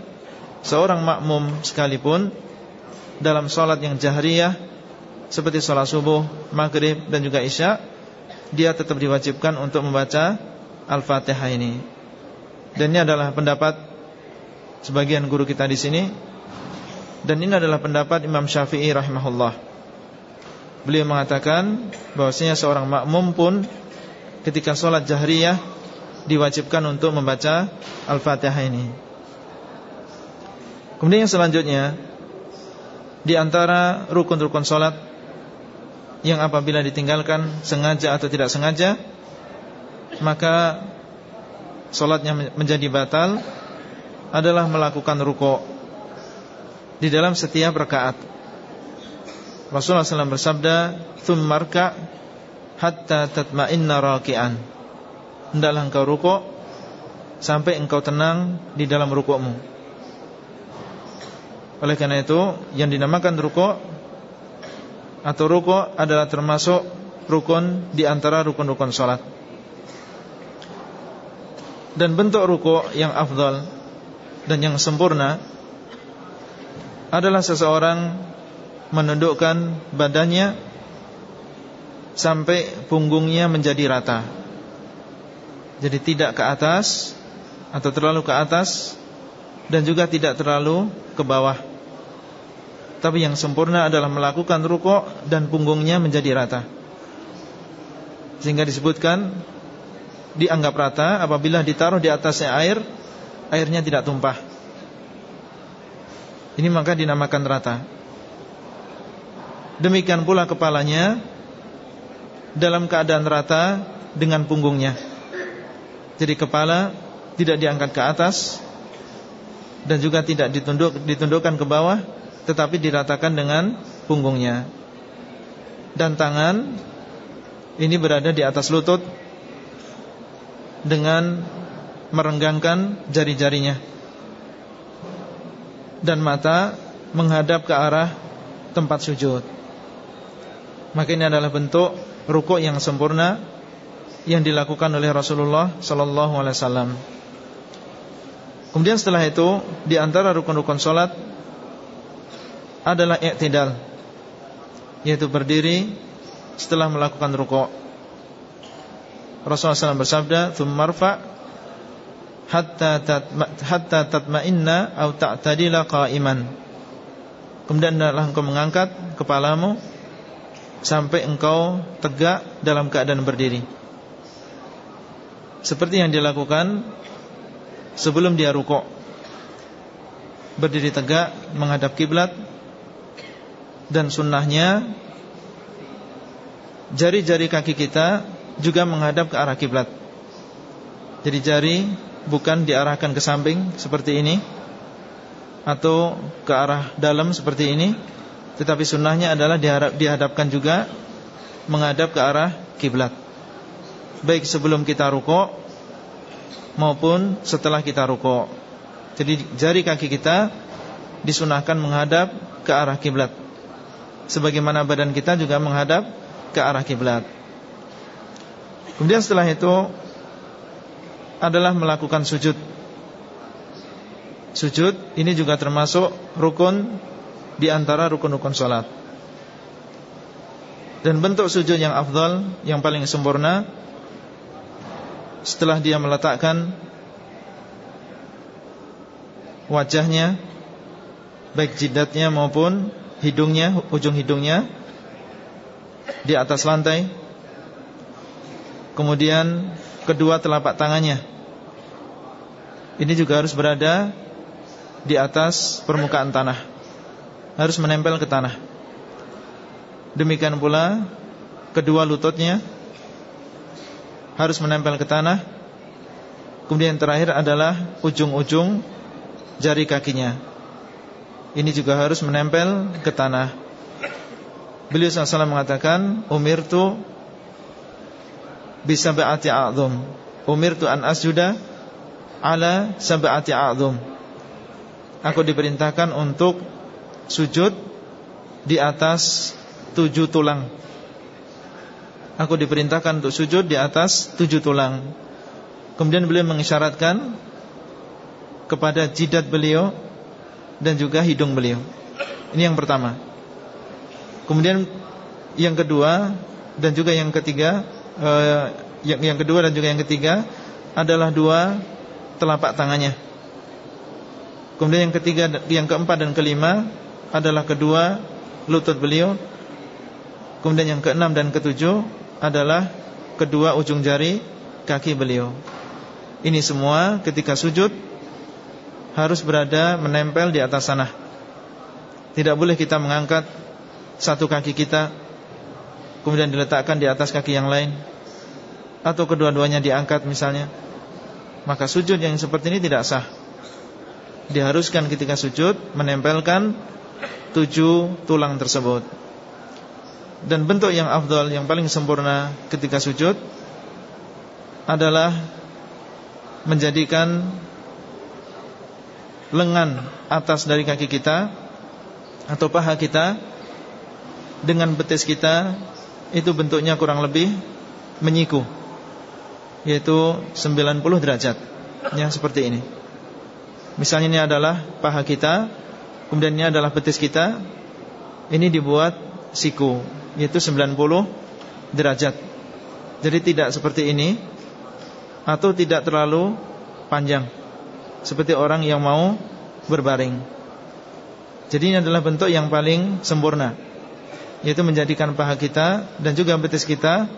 seorang makmum sekalipun dalam sholat yang jahriyah seperti sholat subuh, maghrib dan juga isya, dia tetap diwajibkan untuk membaca Al-Fatihah ini. Dan ini adalah pendapat sebagian guru kita di sini dan ini adalah pendapat Imam Syafi'i rahimahullah. Beliau mengatakan bahwasanya seorang makmum pun ketika sholat jahriyah diwajibkan untuk membaca Al-Fatihah ini. Kemudian yang selanjutnya di antara rukun-rukun sholat yang apabila ditinggalkan sengaja atau tidak sengaja maka sholatnya menjadi batal adalah melakukan ruko di dalam setiap rakaat. Rasulullah SAW bersabda, "Tsummarka hatta tatma'inna raki'an." Hendaklah engkau ruko sampai engkau tenang di dalam rukukmu. Oleh karena itu, yang dinamakan ruko atau ruko adalah termasuk rukun di antara rukun-rukun salat. Dan bentuk ruko yang afdal dan yang sempurna adalah seseorang menundukkan badannya sampai punggungnya menjadi rata. Jadi tidak ke atas atau terlalu ke atas dan juga tidak terlalu ke bawah. Tapi yang sempurna adalah melakukan rukuk dan punggungnya menjadi rata. Sehingga disebutkan dianggap rata apabila ditaruh di atasnya air airnya tidak tumpah. Ini maka dinamakan rata. Demikian pula kepalanya dalam keadaan rata dengan punggungnya. Jadi kepala tidak diangkat ke atas dan juga tidak ditunduk ditundukkan ke bawah tetapi diratakan dengan punggungnya. Dan tangan ini berada di atas lutut dengan merenggangkan jari-jarinya. Dan mata menghadap ke arah tempat sujud. Maka ini adalah bentuk rukuk yang sempurna yang dilakukan oleh Rasulullah sallallahu alaihi wasallam. Kemudian setelah itu di antara rukun-rukun salat adalah i'tidal yaitu berdiri setelah melakukan rukuk. Rasulullah SAW bersabda, "Tsummarfa hatta tatma, hatta tatma'inna atau ta'tadila qa'iman." Kemudian adalah engkau mengangkat kepalamu sampai engkau tegak dalam keadaan berdiri. Seperti yang dilakukan sebelum dia rukuk. Berdiri tegak menghadap kiblat dan sunnahnya jari-jari kaki kita juga menghadap ke arah kiblat. Jadi jari bukan diarahkan ke samping seperti ini atau ke arah dalam seperti ini, tetapi sunnahnya adalah dihadapkan juga menghadap ke arah kiblat baik sebelum kita rukuk maupun setelah kita rukuk. Jadi jari kaki kita disunahkan menghadap ke arah kiblat. Sebagaimana badan kita juga menghadap ke arah kiblat. Kemudian setelah itu adalah melakukan sujud. Sujud ini juga termasuk rukun di antara rukun-rukun salat. Dan bentuk sujud yang afdal, yang paling sempurna setelah dia meletakkan wajahnya baik jidatnya maupun hidungnya ujung hidungnya di atas lantai. Kemudian kedua telapak tangannya. Ini juga harus berada di atas permukaan tanah. Harus menempel ke tanah. Demikian pula kedua lututnya harus menempel ke tanah. Kemudian yang terakhir adalah ujung-ujung jari kakinya. Ini juga harus menempel ke tanah. Beliau SAW mengatakan Umirtu Bisaba'ati a'zum Umirtu an asjuda Ala sab'ati a'zum Aku diperintahkan untuk Sujud Di atas tujuh tulang Aku diperintahkan untuk sujud di atas tujuh tulang. Kemudian beliau mengisyaratkan Kepada jidat beliau Dan juga hidung beliau. Ini yang pertama. Kemudian yang kedua Dan juga yang ketiga eh, yang, yang kedua dan juga yang ketiga Adalah dua telapak tangannya. Kemudian yang ketiga Yang keempat dan kelima Adalah kedua lutut beliau. Kemudian yang keenam dan ketujuh adalah kedua ujung jari kaki beliau. Ini semua ketika sujud harus berada menempel di atas sana. Tidak boleh kita mengangkat satu kaki kita kemudian diletakkan di atas kaki yang lain atau kedua-duanya diangkat misalnya. Maka sujud yang seperti ini tidak sah. Diharuskan ketika sujud menempelkan tujuh tulang tersebut. Dan bentuk yang afdal Yang paling sempurna ketika sujud Adalah Menjadikan Lengan atas dari kaki kita Atau paha kita Dengan betis kita Itu bentuknya kurang lebih Menyiku Yaitu 90 derajat Yang seperti ini. Misalnya ini adalah paha kita Kemudian ini adalah betis kita Ini dibuat siku yaitu 90 derajat. Jadi tidak seperti ini atau tidak terlalu panjang seperti orang yang mau berbaring. Jadi ini adalah bentuk yang paling sempurna yaitu menjadikan paha kita dan juga betis kita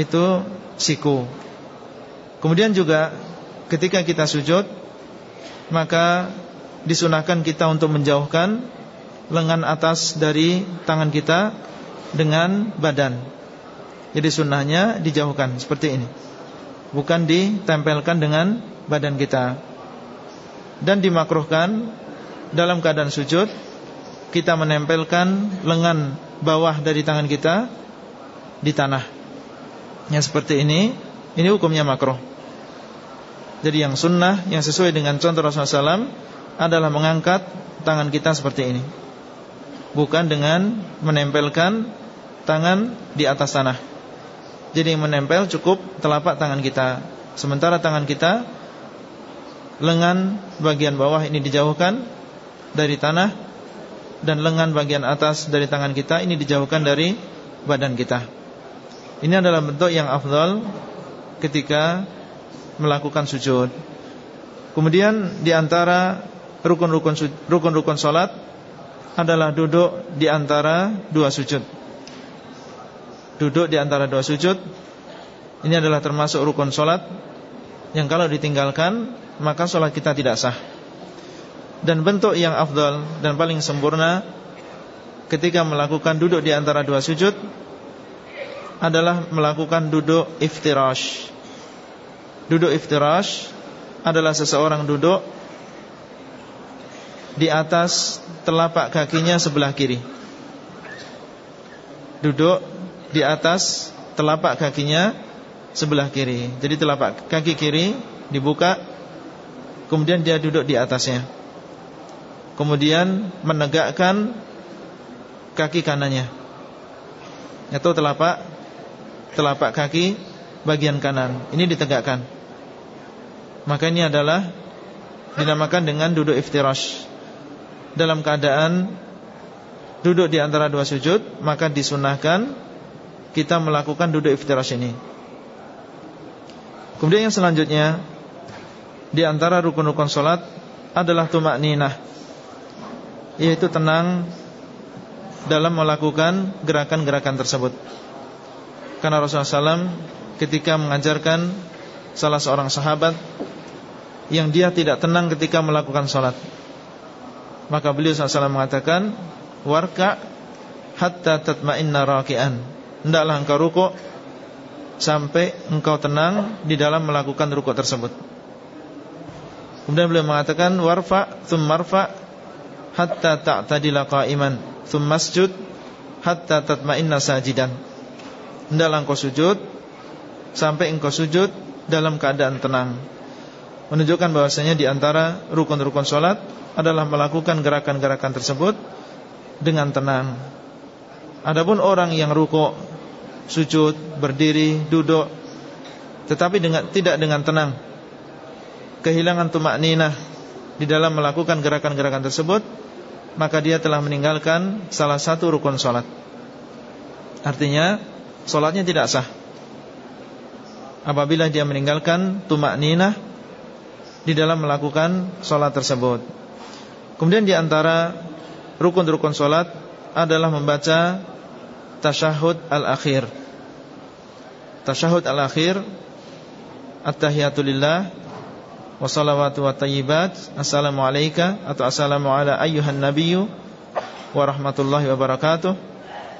itu siku. Kemudian juga ketika kita sujud Maka disunahkan kita untuk menjauhkan lengan atas dari tangan kita dengan badan. Jadi sunnahnya dijauhkan seperti ini. Bukan ditempelkan dengan badan kita. Dan dimakruhkan dalam keadaan sujud kita menempelkan lengan bawah dari tangan kita di tanah. Yang seperti ini, ini hukumnya makruh. Jadi yang sunnah, yang sesuai dengan contoh Rasulullah SAW adalah mengangkat tangan kita seperti ini. Bukan dengan menempelkan tangan di atas tanah. Jadi menempel cukup telapak tangan kita. Sementara tangan kita, lengan bagian bawah ini dijauhkan dari tanah dan lengan bagian atas dari tangan kita ini dijauhkan dari badan kita. Ini adalah bentuk yang afdal ketika melakukan sujud. Kemudian di antara rukun-rukun rukun-rukun salat adalah duduk di antara dua sujud. Duduk di antara dua sujud ini adalah termasuk rukun salat yang kalau ditinggalkan maka salat kita tidak sah. Dan bentuk yang afdal dan paling sempurna ketika melakukan duduk di antara dua sujud adalah melakukan duduk iftirash. Duduk iftirash adalah seseorang duduk di atas telapak kakinya sebelah kiri. Duduk di atas telapak kakinya sebelah kiri. Jadi telapak kaki kiri dibuka, kemudian dia duduk di atasnya. Kemudian menegakkan kaki kanannya. Atau telapak telapak kaki bagian kanan. Ini ditegakkan. Maka ini adalah dinamakan dengan duduk iftirash. Dalam keadaan duduk di antara dua sujud, maka disunahkan kita melakukan duduk iftirash ini. Kemudian yang selanjutnya di antara rukun-rukun solat adalah tumak ninah, yaitu tenang dalam melakukan gerakan-gerakan tersebut. Karena Rasulullah SAW ketika mengajarkan salah seorang sahabat yang dia tidak tenang ketika melakukan sholat Maka beliau SAW mengatakan Warka hatta tatma'inna raki'an. Hendaklah engkau rukuk Sampai engkau tenang Di dalam melakukan rukuk tersebut. Kemudian beliau mengatakan Warfa thummarfa Hatta ta'tadila qa'iman Thummasjud Hatta tatma'inna sajidan. Hendaklah engkau sujud Sampai engkau sujud Dalam keadaan tenang menunjukkan bahwasanya di antara rukun-rukun sholat adalah melakukan gerakan-gerakan tersebut dengan tenang. Adapun orang yang rukuk, sujud, berdiri, duduk, tetapi dengan tidak dengan tenang, kehilangan tumak ninah di dalam melakukan gerakan-gerakan tersebut, maka dia telah meninggalkan salah satu rukun sholat. Artinya, sholatnya tidak sah. Apabila dia meninggalkan tumak ninah di dalam melakukan sholat tersebut. Kemudian di antara rukun-rukun sholat adalah membaca tasyahud al-akhir. Tasyahud al-akhir At-tahiyatulillah Wassalawatu wa tayyibat Assalamu alayka Atau assalamu ala ayyuhan nabiyyu Wa rahmatullahi wa barakatuh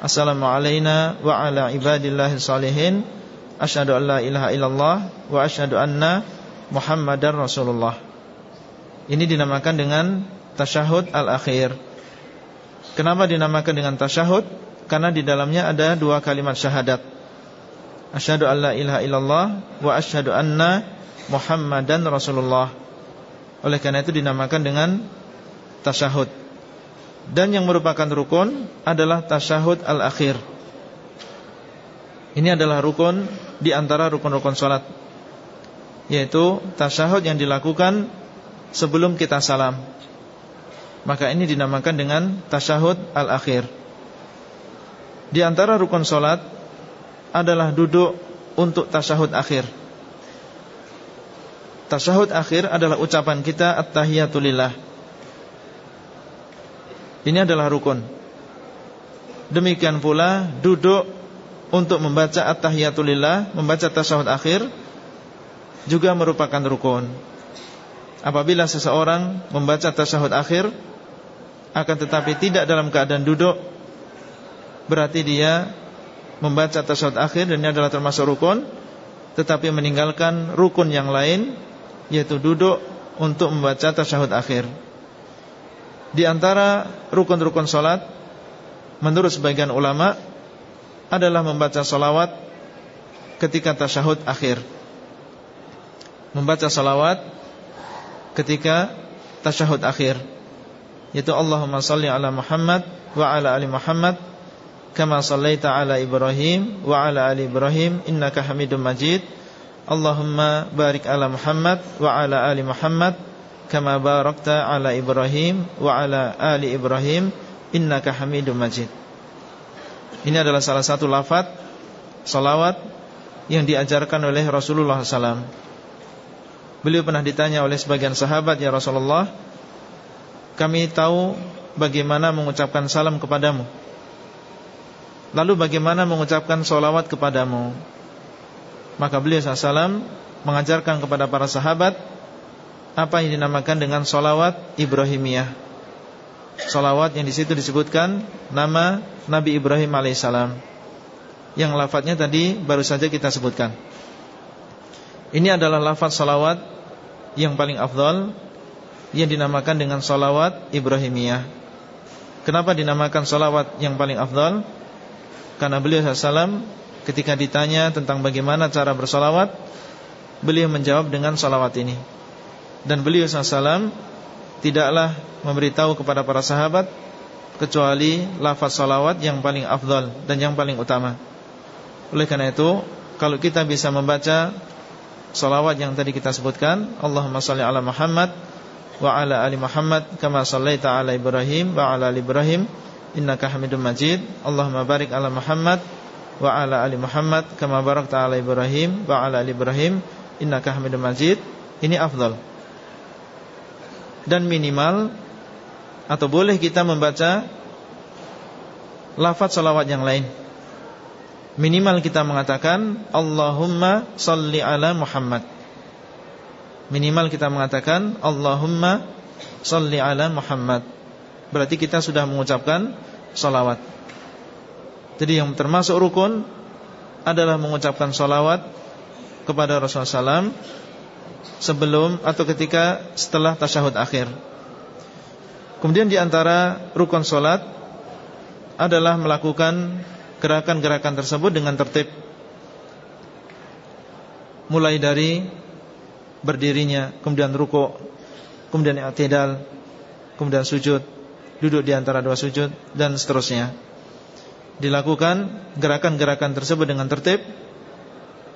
Assalamu alayna Wa ala ibadillahi salihin Ashadu an la ilaha illallah Wa ashadu anna Muhammadar Rasulullah. Ini dinamakan dengan Tasyahud al-akhir. Kenapa dinamakan dengan tasyahud? Karena di dalamnya ada dua kalimat syahadat. Asyhadu an la ilaha illallah Wa asyhadu anna Muhammadan Rasulullah. Oleh karena itu dinamakan dengan Tasyahud. Dan yang merupakan rukun adalah tasyahud al-akhir. Ini adalah rukun Di antara rukun-rukun sholat yaitu tasyahud yang dilakukan sebelum kita salam. Maka ini dinamakan dengan tasyahud al-akhir. Di antara rukun solat adalah duduk untuk tasyahud akhir. Tasyahud akhir adalah ucapan kita at-tahiyatulillah. Ini adalah rukun. Demikian pula duduk untuk membaca at-tahiyatulillah, membaca tasyahud akhir juga merupakan rukun. apabila seseorang membaca tasyahud akhir akan tetapi tidak dalam keadaan duduk berarti dia membaca tasyahud akhir dan ini adalah termasuk rukun tetapi meninggalkan rukun yang lain yaitu duduk untuk membaca tasyahud akhir. Di antara rukun-rukun salat menurut sebagian ulama adalah membaca salawat ketika tasyahud akhir. Membaca salawat ketika tasyahud akhir. Yaitu Allahumma salli ala Muhammad wa ala ali Muhammad kama sallaita ala Ibrahim wa ala ali Ibrahim innaka Hamidum Majid. Allahumma barik ala Muhammad wa ala ali Muhammad kama barakta ala Ibrahim wa ala ali Ibrahim innaka Hamidum Majid. Ini adalah salah satu lafaz salawat yang diajarkan oleh Rasulullah SAW Beliau pernah ditanya oleh sebagian sahabat Ya Rasulullah Kami tahu bagaimana mengucapkan salam kepadamu. Lalu bagaimana mengucapkan solawat kepadamu? Maka beliau SAW mengajarkan kepada para sahabat Apa yang dinamakan dengan solawat Ibrahimiyah. Solawat yang di situ disebutkan Nama Nabi Ibrahim alaihissalam. Yang lafadznya tadi baru saja kita sebutkan ini adalah lafaz salawat yang paling afdal Yang dinamakan dengan salawat Ibrahimiyah. Kenapa dinamakan salawat yang paling afdal? Karena beliau SAW ketika ditanya tentang bagaimana cara bersalawat Beliau menjawab dengan salawat ini. Dan beliau SAW tidaklah memberitahu kepada para sahabat Kecuali lafaz salawat yang paling afdal dan yang paling utama. Oleh karena itu Kalau kita bisa membaca salawat yang tadi kita sebutkan Allahumma salli ala Muhammad wa ala ali Muhammad kama sallaita ala Ibrahim wa ala ali Ibrahim innaka Hamidum Majid. Allahumma barik ala Muhammad wa ala ali Muhammad kama barakta ala Ibrahim wa ala ali Ibrahim innaka Hamidum Majid. Ini afdal. Dan minimal atau boleh kita membaca lafaz salawat yang lain Minimal kita mengatakan Allahumma salli ala Muhammad. Minimal kita mengatakan Allahumma salli ala Muhammad. Berarti kita sudah mengucapkan salawat. Jadi yang termasuk rukun Adalah mengucapkan salawat Kepada Rasulullah SAW Sebelum atau ketika setelah tasyahud akhir. Kemudian di antara rukun solat Adalah melakukan gerakan-gerakan tersebut dengan tertib Mulai dari berdirinya, kemudian ruku, kemudian i'tidal, kemudian sujud, duduk di antara dua sujud dan seterusnya. Dilakukan gerakan-gerakan tersebut dengan tertib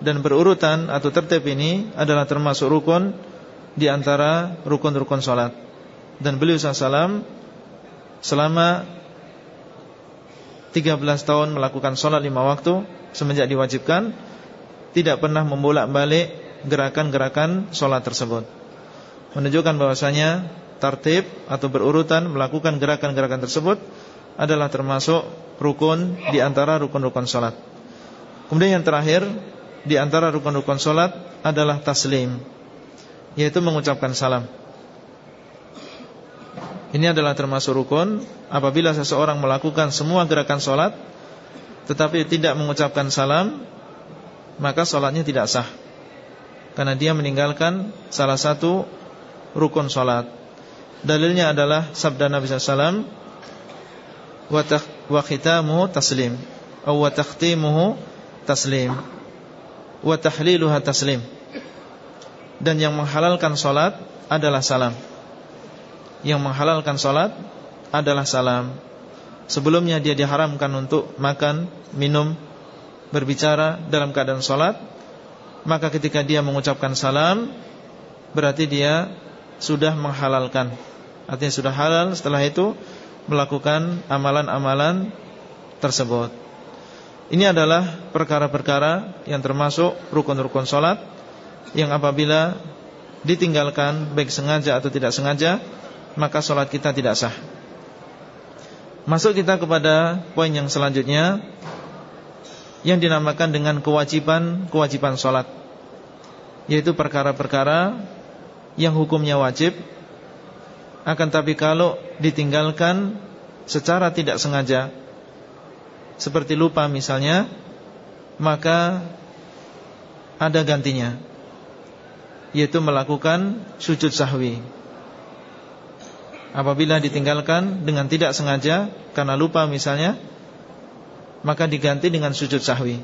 dan berurutan atau tertib ini adalah termasuk rukun di antara rukun-rukun salat. Dan beliau SAW selama 13 tahun melakukan sholat lima waktu Semenjak diwajibkan Tidak pernah membolak-balik Gerakan-gerakan sholat tersebut. Menunjukkan bahwasanya Tartib atau berurutan Melakukan gerakan-gerakan tersebut Adalah termasuk rukun Di antara rukun-rukun sholat Kemudian yang terakhir Di antara rukun-rukun sholat Adalah taslim Yaitu mengucapkan salam ini adalah termasuk rukun. Apabila seseorang melakukan semua gerakan sholat Tetapi tidak mengucapkan salam Maka sholatnya tidak sah. Karena dia meninggalkan salah satu rukun sholat Dalilnya adalah sabda Nabi SAW Wa khitamuhu taslim Wa takhtimuhu taslim Wa tahliluha taslim. Dan yang menghalalkan sholat adalah salam yang menghalalkan sholat adalah salam. Sebelumnya dia diharamkan untuk makan, minum, berbicara dalam keadaan sholat Maka ketika dia mengucapkan salam Berarti dia sudah menghalalkan. Artinya sudah halal setelah itu Melakukan amalan-amalan tersebut. Ini adalah perkara-perkara yang termasuk rukun-rukun sholat Yang apabila ditinggalkan baik sengaja atau tidak sengaja maka sholat kita tidak sah. Masuk kita kepada poin yang selanjutnya Yang dinamakan dengan kewajiban-kewajiban sholat Yaitu perkara-perkara yang hukumnya wajib akan tapi kalau ditinggalkan secara tidak sengaja seperti lupa misalnya maka ada gantinya yaitu melakukan sujud sahwi apabila ditinggalkan dengan tidak sengaja karena lupa misalnya maka diganti dengan sujud sahwi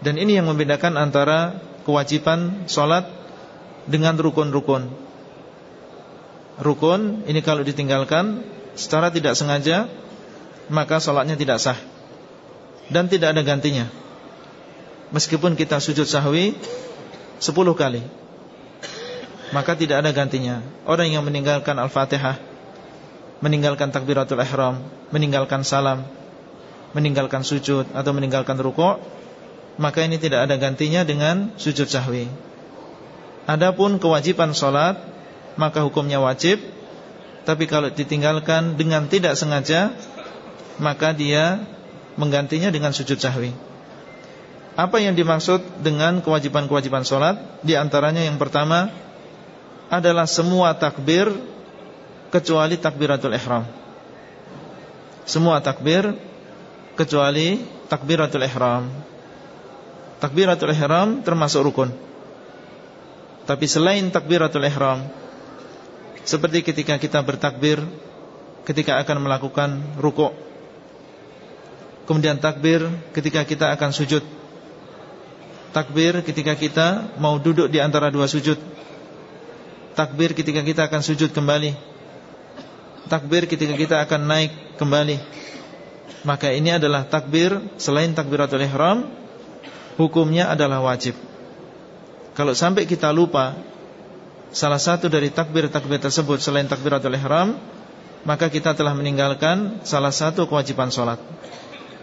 dan ini yang membedakan antara kewajiban sholat dengan rukun-rukun. Rukun ini kalau ditinggalkan secara tidak sengaja maka sholatnya tidak sah dan tidak ada gantinya. Meskipun kita sujud sahwi 10 kali maka tidak ada gantinya. Orang yang meninggalkan Al-Fatihah, meninggalkan takbiratul ihram, meninggalkan salam, meninggalkan sujud atau meninggalkan rukuk maka ini tidak ada gantinya dengan sujud sahwi. Adapun kewajiban sholat maka hukumnya wajib, tapi kalau ditinggalkan dengan tidak sengaja maka dia menggantinya dengan sujud sahwi. Apa yang dimaksud dengan kewajiban-kewajiban sholat? Di antaranya yang pertama adalah semua takbir kecuali takbiratul ihram. Semua takbir kecuali takbiratul ihram takbiratul ihram termasuk rukun. Tapi selain takbiratul ihram seperti ketika kita bertakbir ketika akan melakukan rukuk. Kemudian takbir ketika kita akan sujud. Takbir ketika kita mau duduk di antara dua sujud. Takbir ketika kita akan sujud kembali. Takbir ketika kita akan naik kembali. Maka ini adalah takbir selain takbiratul ihram hukumnya adalah wajib. Kalau sampai kita lupa salah satu dari takbir-takbir tersebut selain takbiratul ihram, maka kita telah meninggalkan salah satu kewajiban sholat.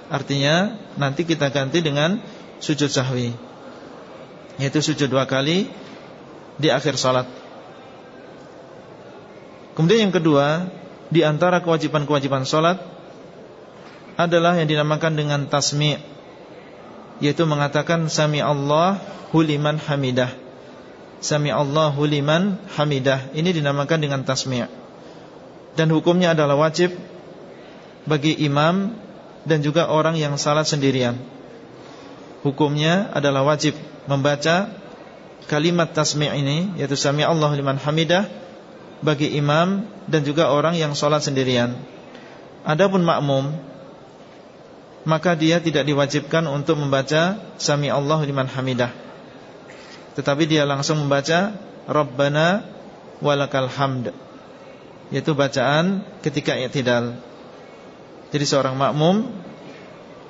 Artinya nanti kita ganti dengan sujud sahwi, yaitu sujud dua kali di akhir sholat. Kemudian yang kedua, di antara kewajiban-kewajiban sholat adalah yang dinamakan dengan tasmi' yaitu mengatakan sami Allah huliman hamidah. Sami Allah huliman hamidah. Ini dinamakan dengan tasmi'. Dan hukumnya adalah wajib bagi imam dan juga orang yang salat sendirian. Hukumnya adalah wajib membaca kalimat tasmi' ini yaitu sami Allah liman hamidah bagi imam dan juga orang yang salat sendirian. Adapun makmum maka dia tidak diwajibkan untuk membaca Sami Allah liman hamidah. Tetapi dia langsung membaca Rabbana walakal hamd Yaitu bacaan ketika i'tidal Jadi seorang makmum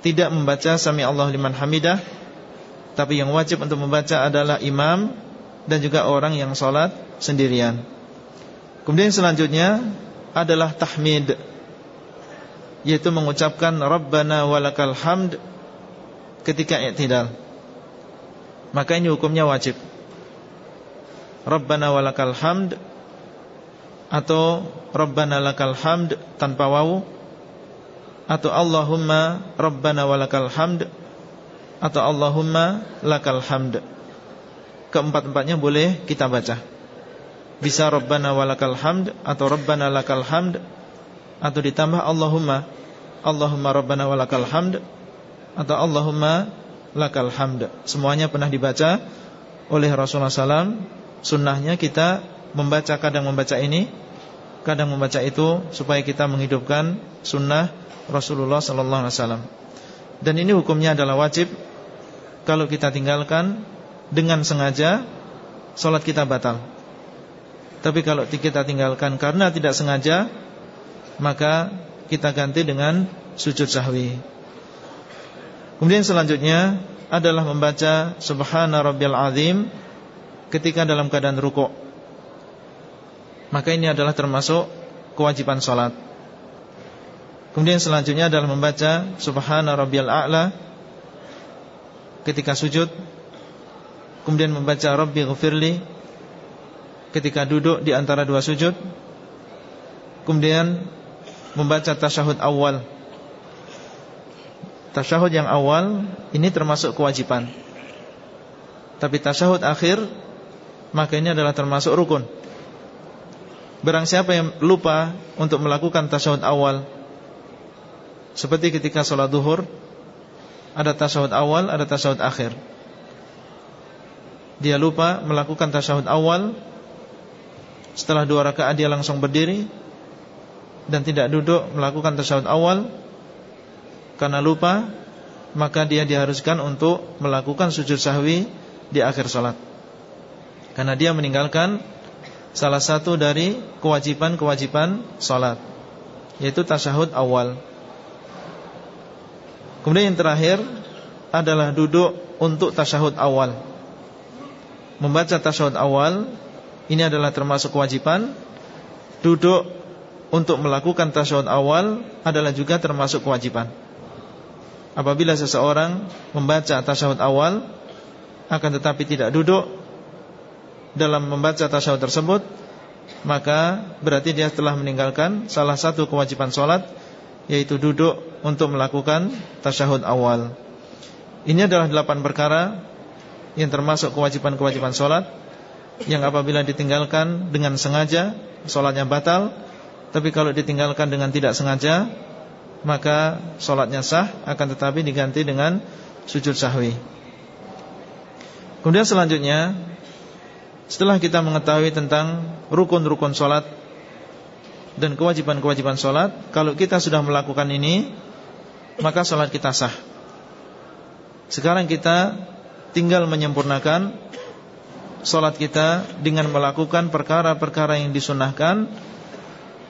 Tidak membaca Sami Allah liman hamidah Tapi yang wajib untuk membaca adalah imam Dan juga orang yang sholat sendirian Kemudian selanjutnya adalah tahmid yaitu mengucapkan Rabbana walakal hamd ketika i'tidal. Maka ini hukumnya wajib. Rabbana walakal hamd atau Rabbana lakal hamd tanpa wawu atau Allahumma Rabbana walakal hamd atau Allahumma lakal hamd. Keempat-empatnya boleh kita baca. Bisa Rabbana walakal hamd atau Rabbana lakal hamd atau ditambah Allahumma Allahumma rabbana walakal hamd atau Allahumma lakal hamd. Semuanya pernah dibaca oleh Rasulullah SAW. Sunnahnya kita membaca kadang membaca ini, kadang membaca itu supaya kita menghidupkan sunnah Rasulullah SAW. Dan ini hukumnya adalah wajib kalau kita tinggalkan dengan sengaja solat kita batal. Tapi kalau kita tinggalkan karena tidak sengaja maka kita ganti dengan sujud sahwi. Kemudian selanjutnya adalah membaca Subhana Rabbiyal Azim ketika dalam keadaan rukuk. Maka ini adalah termasuk kewajiban sholat. Kemudian selanjutnya adalah membaca Subhana Rabbiyal A'la ketika sujud. Kemudian membaca Rabbi Ghafirli ketika duduk di antara dua sujud. Kemudian membaca tasyahud awal. Tasyahud yang awal ini termasuk kewajiban. Tapi tasyahud akhir Maka ini adalah termasuk rukun. Barang siapa yang lupa Untuk melakukan tasyahud awal Seperti ketika sholat duhur Ada tasyahud awal Ada tasyahud akhir. Dia lupa melakukan tasyahud awal Setelah dua rakaat dia langsung berdiri Dan tidak duduk melakukan tasyahud awal Karena lupa Maka dia diharuskan untuk Melakukan sujud sahwi Di akhir sholat karena dia meninggalkan salah satu dari kewajiban-kewajiban salat yaitu tasyahud awal. Kemudian yang terakhir adalah duduk untuk tasyahud awal. Membaca tasyahud awal ini adalah termasuk kewajiban. Duduk untuk melakukan tasyahud awal adalah juga termasuk kewajiban. Apabila seseorang membaca tasyahud awal akan tetapi tidak duduk dalam membaca tasyahud tersebut maka berarti dia telah meninggalkan salah satu kewajiban sholat yaitu duduk untuk melakukan tasyahud awal. Ini adalah delapan perkara yang termasuk kewajiban-kewajiban sholat yang apabila ditinggalkan dengan sengaja sholatnya batal, tapi kalau ditinggalkan dengan tidak sengaja maka sholatnya sah akan tetapi diganti dengan sujud sahwi. Kemudian selanjutnya setelah kita mengetahui tentang rukun-rukun solat dan kewajiban-kewajiban solat, kalau kita sudah melakukan ini, maka solat kita sah. Sekarang kita tinggal menyempurnakan solat kita dengan melakukan perkara-perkara yang disunahkan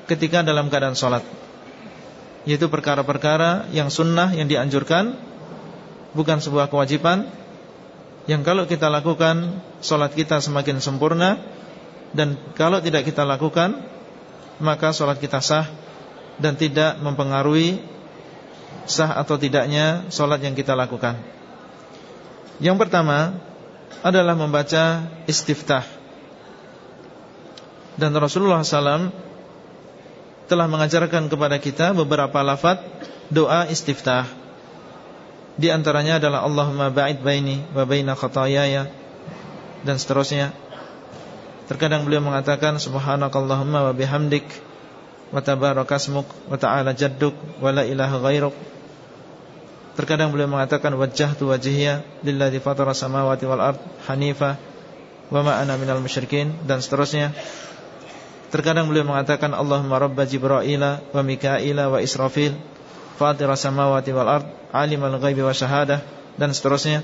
ketika dalam keadaan solat, yaitu perkara-perkara yang sunnah yang dianjurkan, bukan sebuah kewajiban. Yang kalau kita lakukan Solat kita semakin sempurna. Dan kalau tidak kita lakukan Maka solat kita sah Dan tidak mempengaruhi Sah atau tidaknya Solat yang kita lakukan. Yang pertama Adalah membaca istiftah Dan Rasulullah SAW Telah mengajarkan kepada kita Beberapa lafad Doa istiftah di antaranya adalah Allahumma ba'id baini wa baina khatayaya dan seterusnya. Terkadang beliau mengatakan subhanakallahumma wa bihamdik wa tabarakasmuk wa ta'ala jadduk wa la ilaha ghairuk. Terkadang beliau mengatakan wajjahtu wajhiya lilladzi fatara samawati wal ard hanifa wa ma ana minal musyrikin dan seterusnya. Terkadang beliau mengatakan Allahumma rabba Jibra'ila wa Mikaila wa Israfil Fatir samawati wal ard Alimul ghaibi wa syahadah Dan seterusnya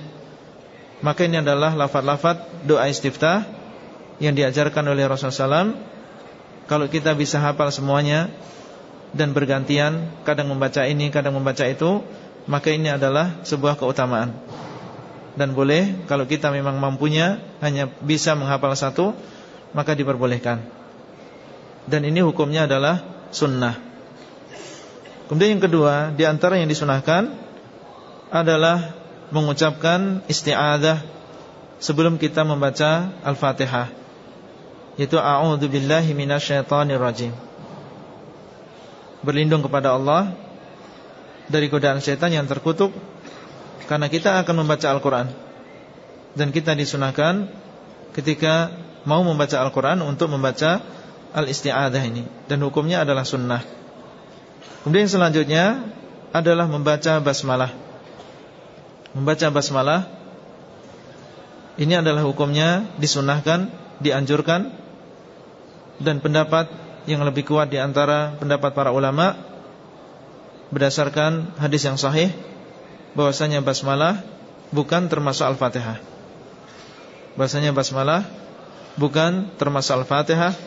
Maka ini adalah lafad-lafad doa istiftah Yang diajarkan oleh Rasulullah SAW Kalau kita bisa hafal semuanya Dan bergantian Kadang membaca ini, kadang membaca itu Maka ini adalah sebuah keutamaan Dan boleh Kalau kita memang mampunya Hanya bisa menghafal satu Maka diperbolehkan Dan ini hukumnya adalah sunnah Kemudian yang kedua, di antara yang disunahkan adalah mengucapkan isti'adah sebelum kita membaca Al-Fatihah. Yaitu a'udzu billahi minasyaitonir rajim. Berlindung kepada Allah dari godaan setan yang terkutuk karena kita akan membaca Al-Qur'an. Dan kita disunahkan ketika mau membaca Al-Qur'an untuk membaca al-isti'adah ini dan hukumnya adalah sunnah. Kemudian selanjutnya adalah membaca basmalah. Membaca basmalah ini adalah hukumnya disunahkan, dianjurkan dan pendapat yang lebih kuat di antara pendapat para ulama berdasarkan hadis yang sahih bahwasanya basmalah bukan termasuk Al-Fatihah. Bahwasanya basmalah bukan termasuk Al-Fatihah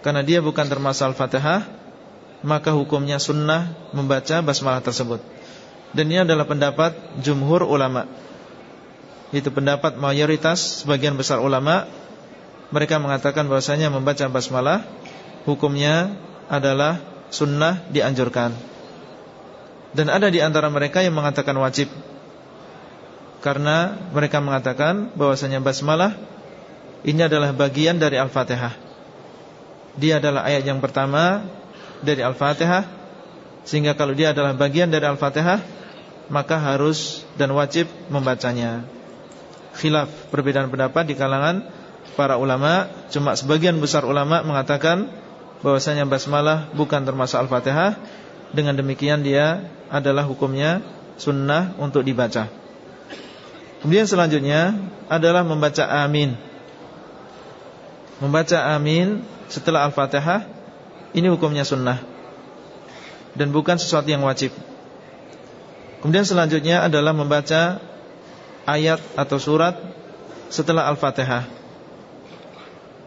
karena dia bukan termasuk Al-Fatihah maka hukumnya sunnah membaca basmalah tersebut. Dan ini adalah pendapat jumhur ulama. Itu pendapat mayoritas sebagian besar ulama mereka mengatakan bahwasanya membaca basmalah hukumnya adalah sunnah dianjurkan. Dan ada di antara mereka yang mengatakan wajib. Karena mereka mengatakan bahwasanya basmalah ini adalah bagian dari Al-Fatihah. Dia adalah ayat yang pertama dari Al-Fatihah Sehingga kalau dia adalah bagian dari Al-Fatihah Maka harus dan wajib membacanya Khilaf perbedaan pendapat di kalangan para ulama, cuma sebagian besar ulama mengatakan bahwasanya basmalah bukan termasuk Al-Fatihah. Dengan demikian dia adalah hukumnya sunnah untuk dibaca. Kemudian selanjutnya adalah membaca amin. Membaca amin setelah Al-Fatihah ini hukumnya sunnah dan bukan sesuatu yang wajib. Kemudian selanjutnya adalah membaca ayat atau surat setelah Al-Fatihah.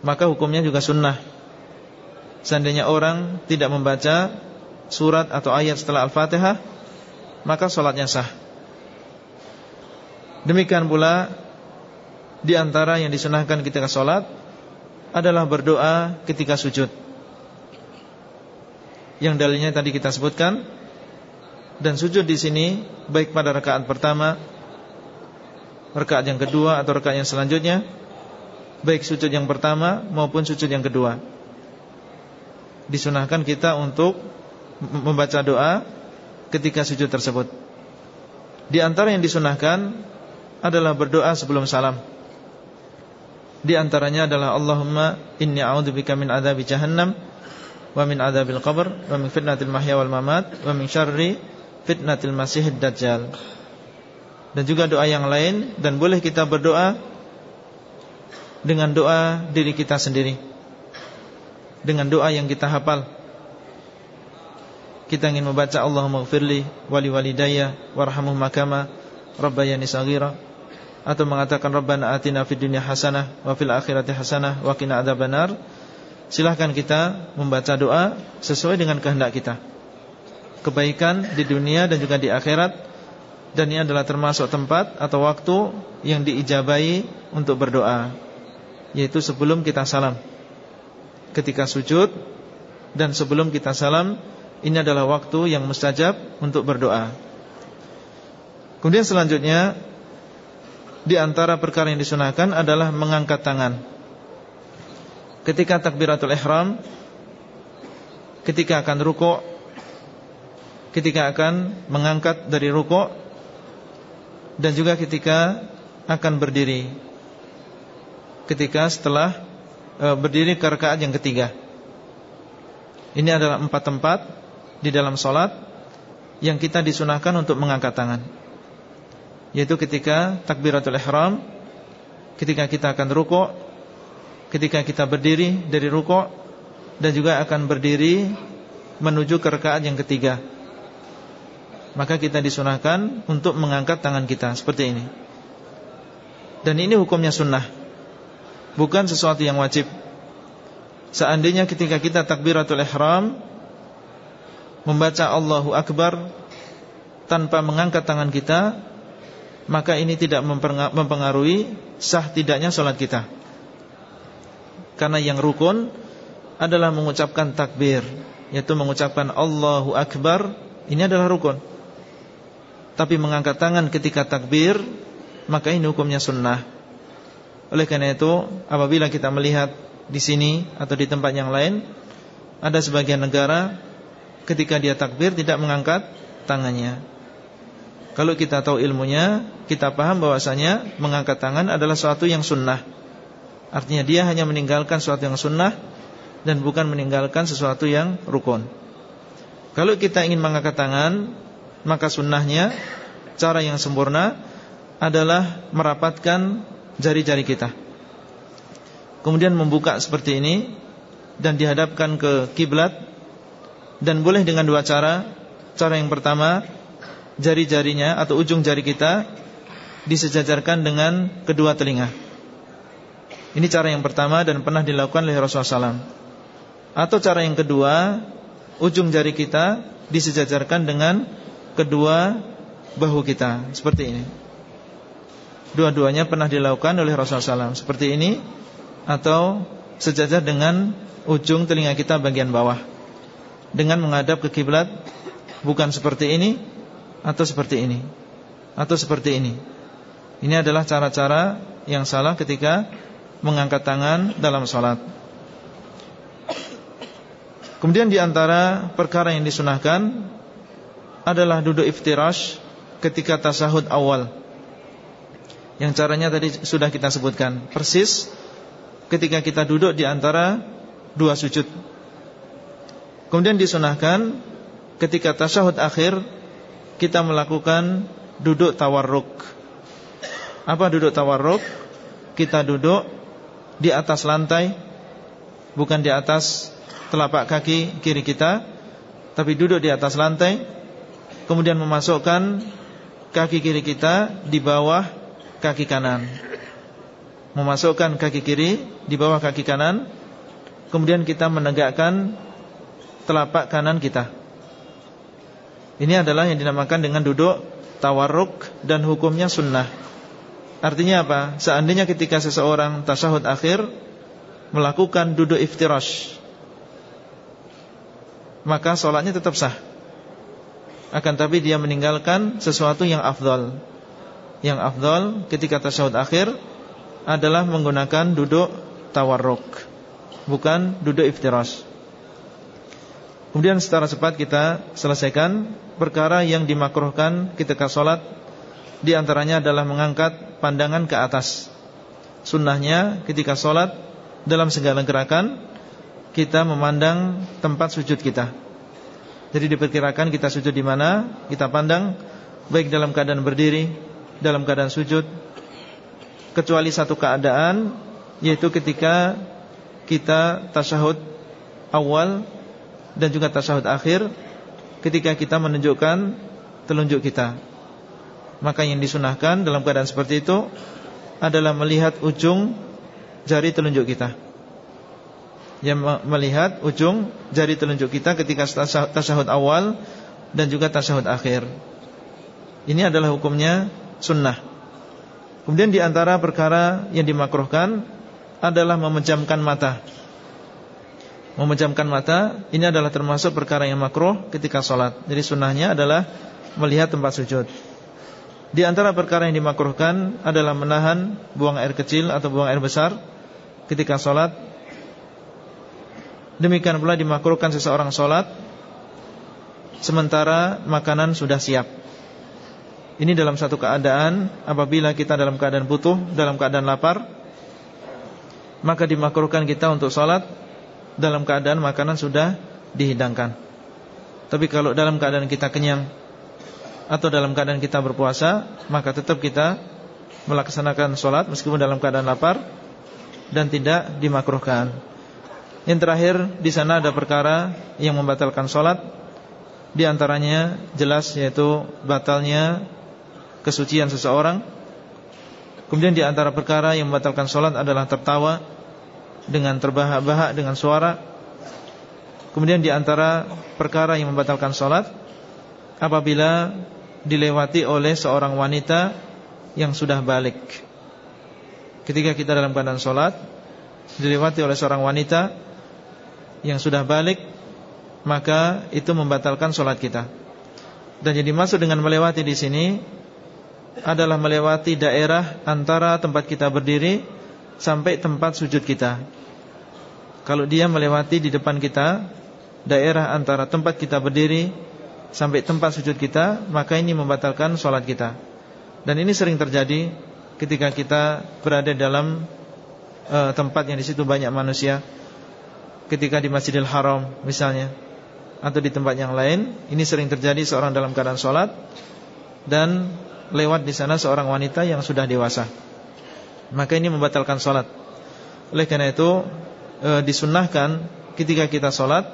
Maka hukumnya juga sunnah. Seandainya orang tidak membaca surat atau ayat setelah Al-Fatihah, maka sholatnya sah. Demikian pula di antara yang disunahkan ketika sholat adalah berdoa ketika sujud. Yang dalilnya tadi kita sebutkan dan sujud di sini baik pada rakaat pertama, rakaat yang kedua atau rakaat yang selanjutnya, baik sujud yang pertama maupun sujud yang kedua. Disunahkan kita untuk membaca doa ketika sujud tersebut. Di antara yang disunahkan adalah berdoa sebelum salam. Di antaranya adalah Allahumma inni a'udzubika min adzabi jahannam wa min adzabil qabr wa min fitnatil mahya wal mamat wa min syarri fitnatil masiihid dajjal. Dan juga doa yang lain dan boleh kita berdoa dengan doa diri kita sendiri. Dengan doa yang kita hafal. Kita ingin membaca Allahumma gfirli wali walidayya warhamhum makama rabbayani saghira atau mengatakan Rabbana atina fid dunya hasanah wa fil akhirati hasanah wa qina adzabannar. Silahkan kita membaca doa sesuai dengan kehendak kita. Kebaikan di dunia dan juga di akhirat dan ini adalah termasuk tempat atau waktu yang diijabai untuk berdoa yaitu sebelum kita salam. Ketika sujud dan sebelum kita salam ini adalah waktu yang mustajab untuk berdoa kemudian selanjutnya di antara perkara yang disunahkan adalah mengangkat tangan. Ketika takbiratul ihram, ketika akan rukuk, ketika akan mengangkat dari rukuk dan juga ketika akan berdiri. Ketika setelah e, berdiri ke rakaat yang ketiga. Ini adalah empat tempat di dalam solat yang kita disunahkan untuk mengangkat tangan. Yaitu ketika takbiratul ihram ketika kita akan rukuk ketika kita berdiri dari rukuk dan juga akan berdiri menuju ke rakaat yang ketiga. Maka kita disunahkan untuk mengangkat tangan kita seperti ini. Dan ini hukumnya sunnah. Bukan sesuatu yang wajib. Seandainya ketika kita takbiratul ihram membaca Allahu Akbar tanpa mengangkat tangan kita maka ini tidak mempengaruhi sah tidaknya sholat kita. Karena yang rukun adalah mengucapkan takbir, yaitu mengucapkan Allahu Akbar, ini adalah rukun. Tapi mengangkat tangan ketika takbir, maka ini hukumnya sunnah. Oleh karena itu, apabila kita melihat di sini atau di tempat yang lain, ada sebagian negara ketika dia takbir tidak mengangkat tangannya. Kalau kita tahu ilmunya, kita paham bahwasanya mengangkat tangan adalah suatu yang sunnah. Artinya dia hanya meninggalkan suatu yang sunnah dan bukan meninggalkan sesuatu yang rukun. Kalau kita ingin mengangkat tangan, maka sunnahnya cara yang sempurna adalah merapatkan jari-jari kita. Kemudian membuka seperti ini dan dihadapkan ke kiblat dan boleh dengan dua cara. Cara yang pertama jari-jarinya atau ujung jari kita disejajarkan dengan kedua telinga. Ini cara yang pertama dan pernah dilakukan oleh Rasulullah SAW. Atau cara yang kedua, ujung jari kita disejajarkan dengan kedua bahu kita, seperti ini. Dua-duanya pernah dilakukan oleh Rasulullah SAW, seperti ini, atau sejajar dengan ujung telinga kita bagian bawah, dengan menghadap ke kiblat, bukan seperti ini, atau seperti ini atau seperti ini. Ini adalah cara-cara yang salah ketika mengangkat tangan dalam sholat. Kemudian di antara perkara yang disunahkan adalah duduk iftirash ketika tasahud awal. Yang caranya tadi sudah kita sebutkan persis ketika kita duduk di antara dua sujud. Kemudian disunahkan ketika tasyahud akhir kita melakukan duduk tawarruk. Apa duduk tawarruk? Kita duduk di atas lantai bukan di atas telapak kaki kiri kita, tapi duduk di atas lantai kemudian memasukkan kaki kiri kita di bawah kaki kanan memasukkan kaki kiri di bawah kaki kanan Kemudian kita menegakkan telapak kanan kita Ini adalah yang dinamakan dengan duduk tawarruk dan hukumnya sunnah Artinya apa? Seandainya ketika seseorang tasahud akhir Melakukan duduk iftirash Maka sholatnya tetap sah Akan tapi dia meninggalkan sesuatu yang afdol Yang afdol ketika tasahud akhir adalah menggunakan duduk tawarruk bukan duduk iftirash. Kemudian secara cepat kita selesaikan perkara yang dimakruhkan ketika sholat Di antaranya adalah mengangkat pandangan ke atas. Sunnahnya ketika sholat dalam segala gerakan Kita memandang tempat sujud kita. Jadi diperkirakan kita sujud di mana Kita pandang Baik dalam keadaan berdiri Dalam keadaan sujud kecuali satu keadaan yaitu ketika kita tasyahud awal dan juga tasyahud akhir ketika kita menunjukkan telunjuk kita. Maka yang disunahkan dalam keadaan seperti itu adalah melihat ujung jari telunjuk kita. Yang melihat ujung jari telunjuk kita ketika tasyahud awal dan juga tasyahud akhir. Ini adalah hukumnya sunnah. Kemudian di antara perkara yang dimakruhkan adalah memejamkan mata. Memejamkan mata ini adalah termasuk perkara yang makruh ketika sholat. Jadi sunnahnya adalah melihat tempat sujud. Di antara perkara yang dimakruhkan adalah menahan buang air kecil atau buang air besar ketika sholat. Demikian pula dimakruhkan seseorang sholat sementara makanan sudah siap. Ini dalam satu keadaan Apabila kita dalam keadaan butuh Dalam keadaan lapar Maka dimakruhkan kita untuk sholat Dalam keadaan makanan sudah dihidangkan. Tapi kalau dalam keadaan kita kenyang Atau dalam keadaan kita berpuasa Maka tetap kita Melaksanakan sholat meskipun dalam keadaan lapar Dan tidak dimakruhkan. Yang terakhir di sana ada perkara Yang membatalkan sholat. Di antaranya jelas yaitu Batalnya kesucian seseorang. Kemudian di antara perkara yang membatalkan sholat adalah tertawa Dengan terbahak-bahak dengan suara. Kemudian di antara perkara yang membatalkan sholat Apabila dilewati oleh seorang wanita yang sudah balik. Ketika kita dalam keadaan sholat Dilewati oleh seorang wanita yang sudah balik Maka itu membatalkan sholat kita. Dan jadi masuk dengan melewati di sini adalah melewati daerah antara tempat kita berdiri sampai tempat sujud kita. Kalau dia melewati di depan kita daerah antara tempat kita berdiri sampai tempat sujud kita, maka ini membatalkan sholat kita. Dan ini sering terjadi ketika kita berada dalam uh, tempat yang di situ banyak manusia. Ketika di Masjidil Haram misalnya atau di tempat yang lain, ini sering terjadi seorang dalam keadaan sholat dan lewat di sana seorang wanita yang sudah dewasa. Maka ini membatalkan sholat. Oleh karena itu e, disunahkan ketika kita sholat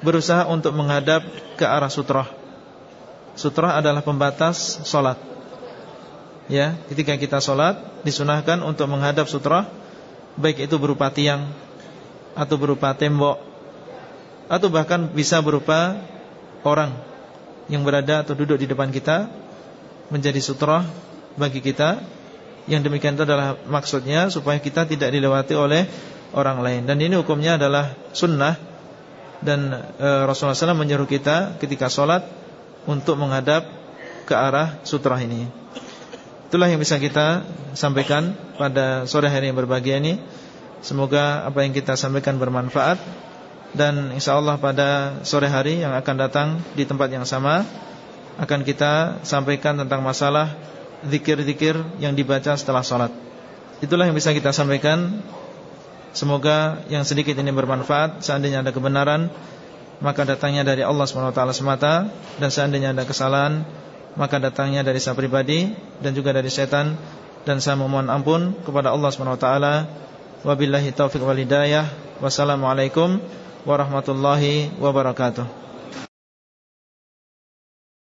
berusaha untuk menghadap ke arah sutroh. Sutroh adalah pembatas sholat. Ya, ketika kita sholat disunahkan untuk menghadap sutroh, baik itu berupa tiang atau berupa tembok atau bahkan bisa berupa orang yang berada atau duduk di depan kita menjadi sutra bagi kita Yang demikian itu adalah maksudnya Supaya kita tidak dilewati oleh orang lain. Dan ini hukumnya adalah sunnah. Dan e, Rasulullah SAW menyuruh kita ketika sholat Untuk menghadap ke arah sutra ini. Itulah yang bisa kita sampaikan pada sore hari yang berbahagia ini. Semoga apa yang kita sampaikan bermanfaat. Dan insya Allah pada sore hari yang akan datang di tempat yang sama akan kita sampaikan tentang masalah zikir-zikir yang dibaca setelah sholat. Itulah yang bisa kita sampaikan Semoga yang sedikit ini bermanfaat Seandainya ada kebenaran Maka datangnya dari Allah SWT semata Dan seandainya ada kesalahan Maka datangnya dari saya pribadi Dan juga dari setan Dan saya memohon ampun kepada Allah SWT Wabillahi taufiq walidayah Wassalamualaikum warahmatullahi wabarakatuh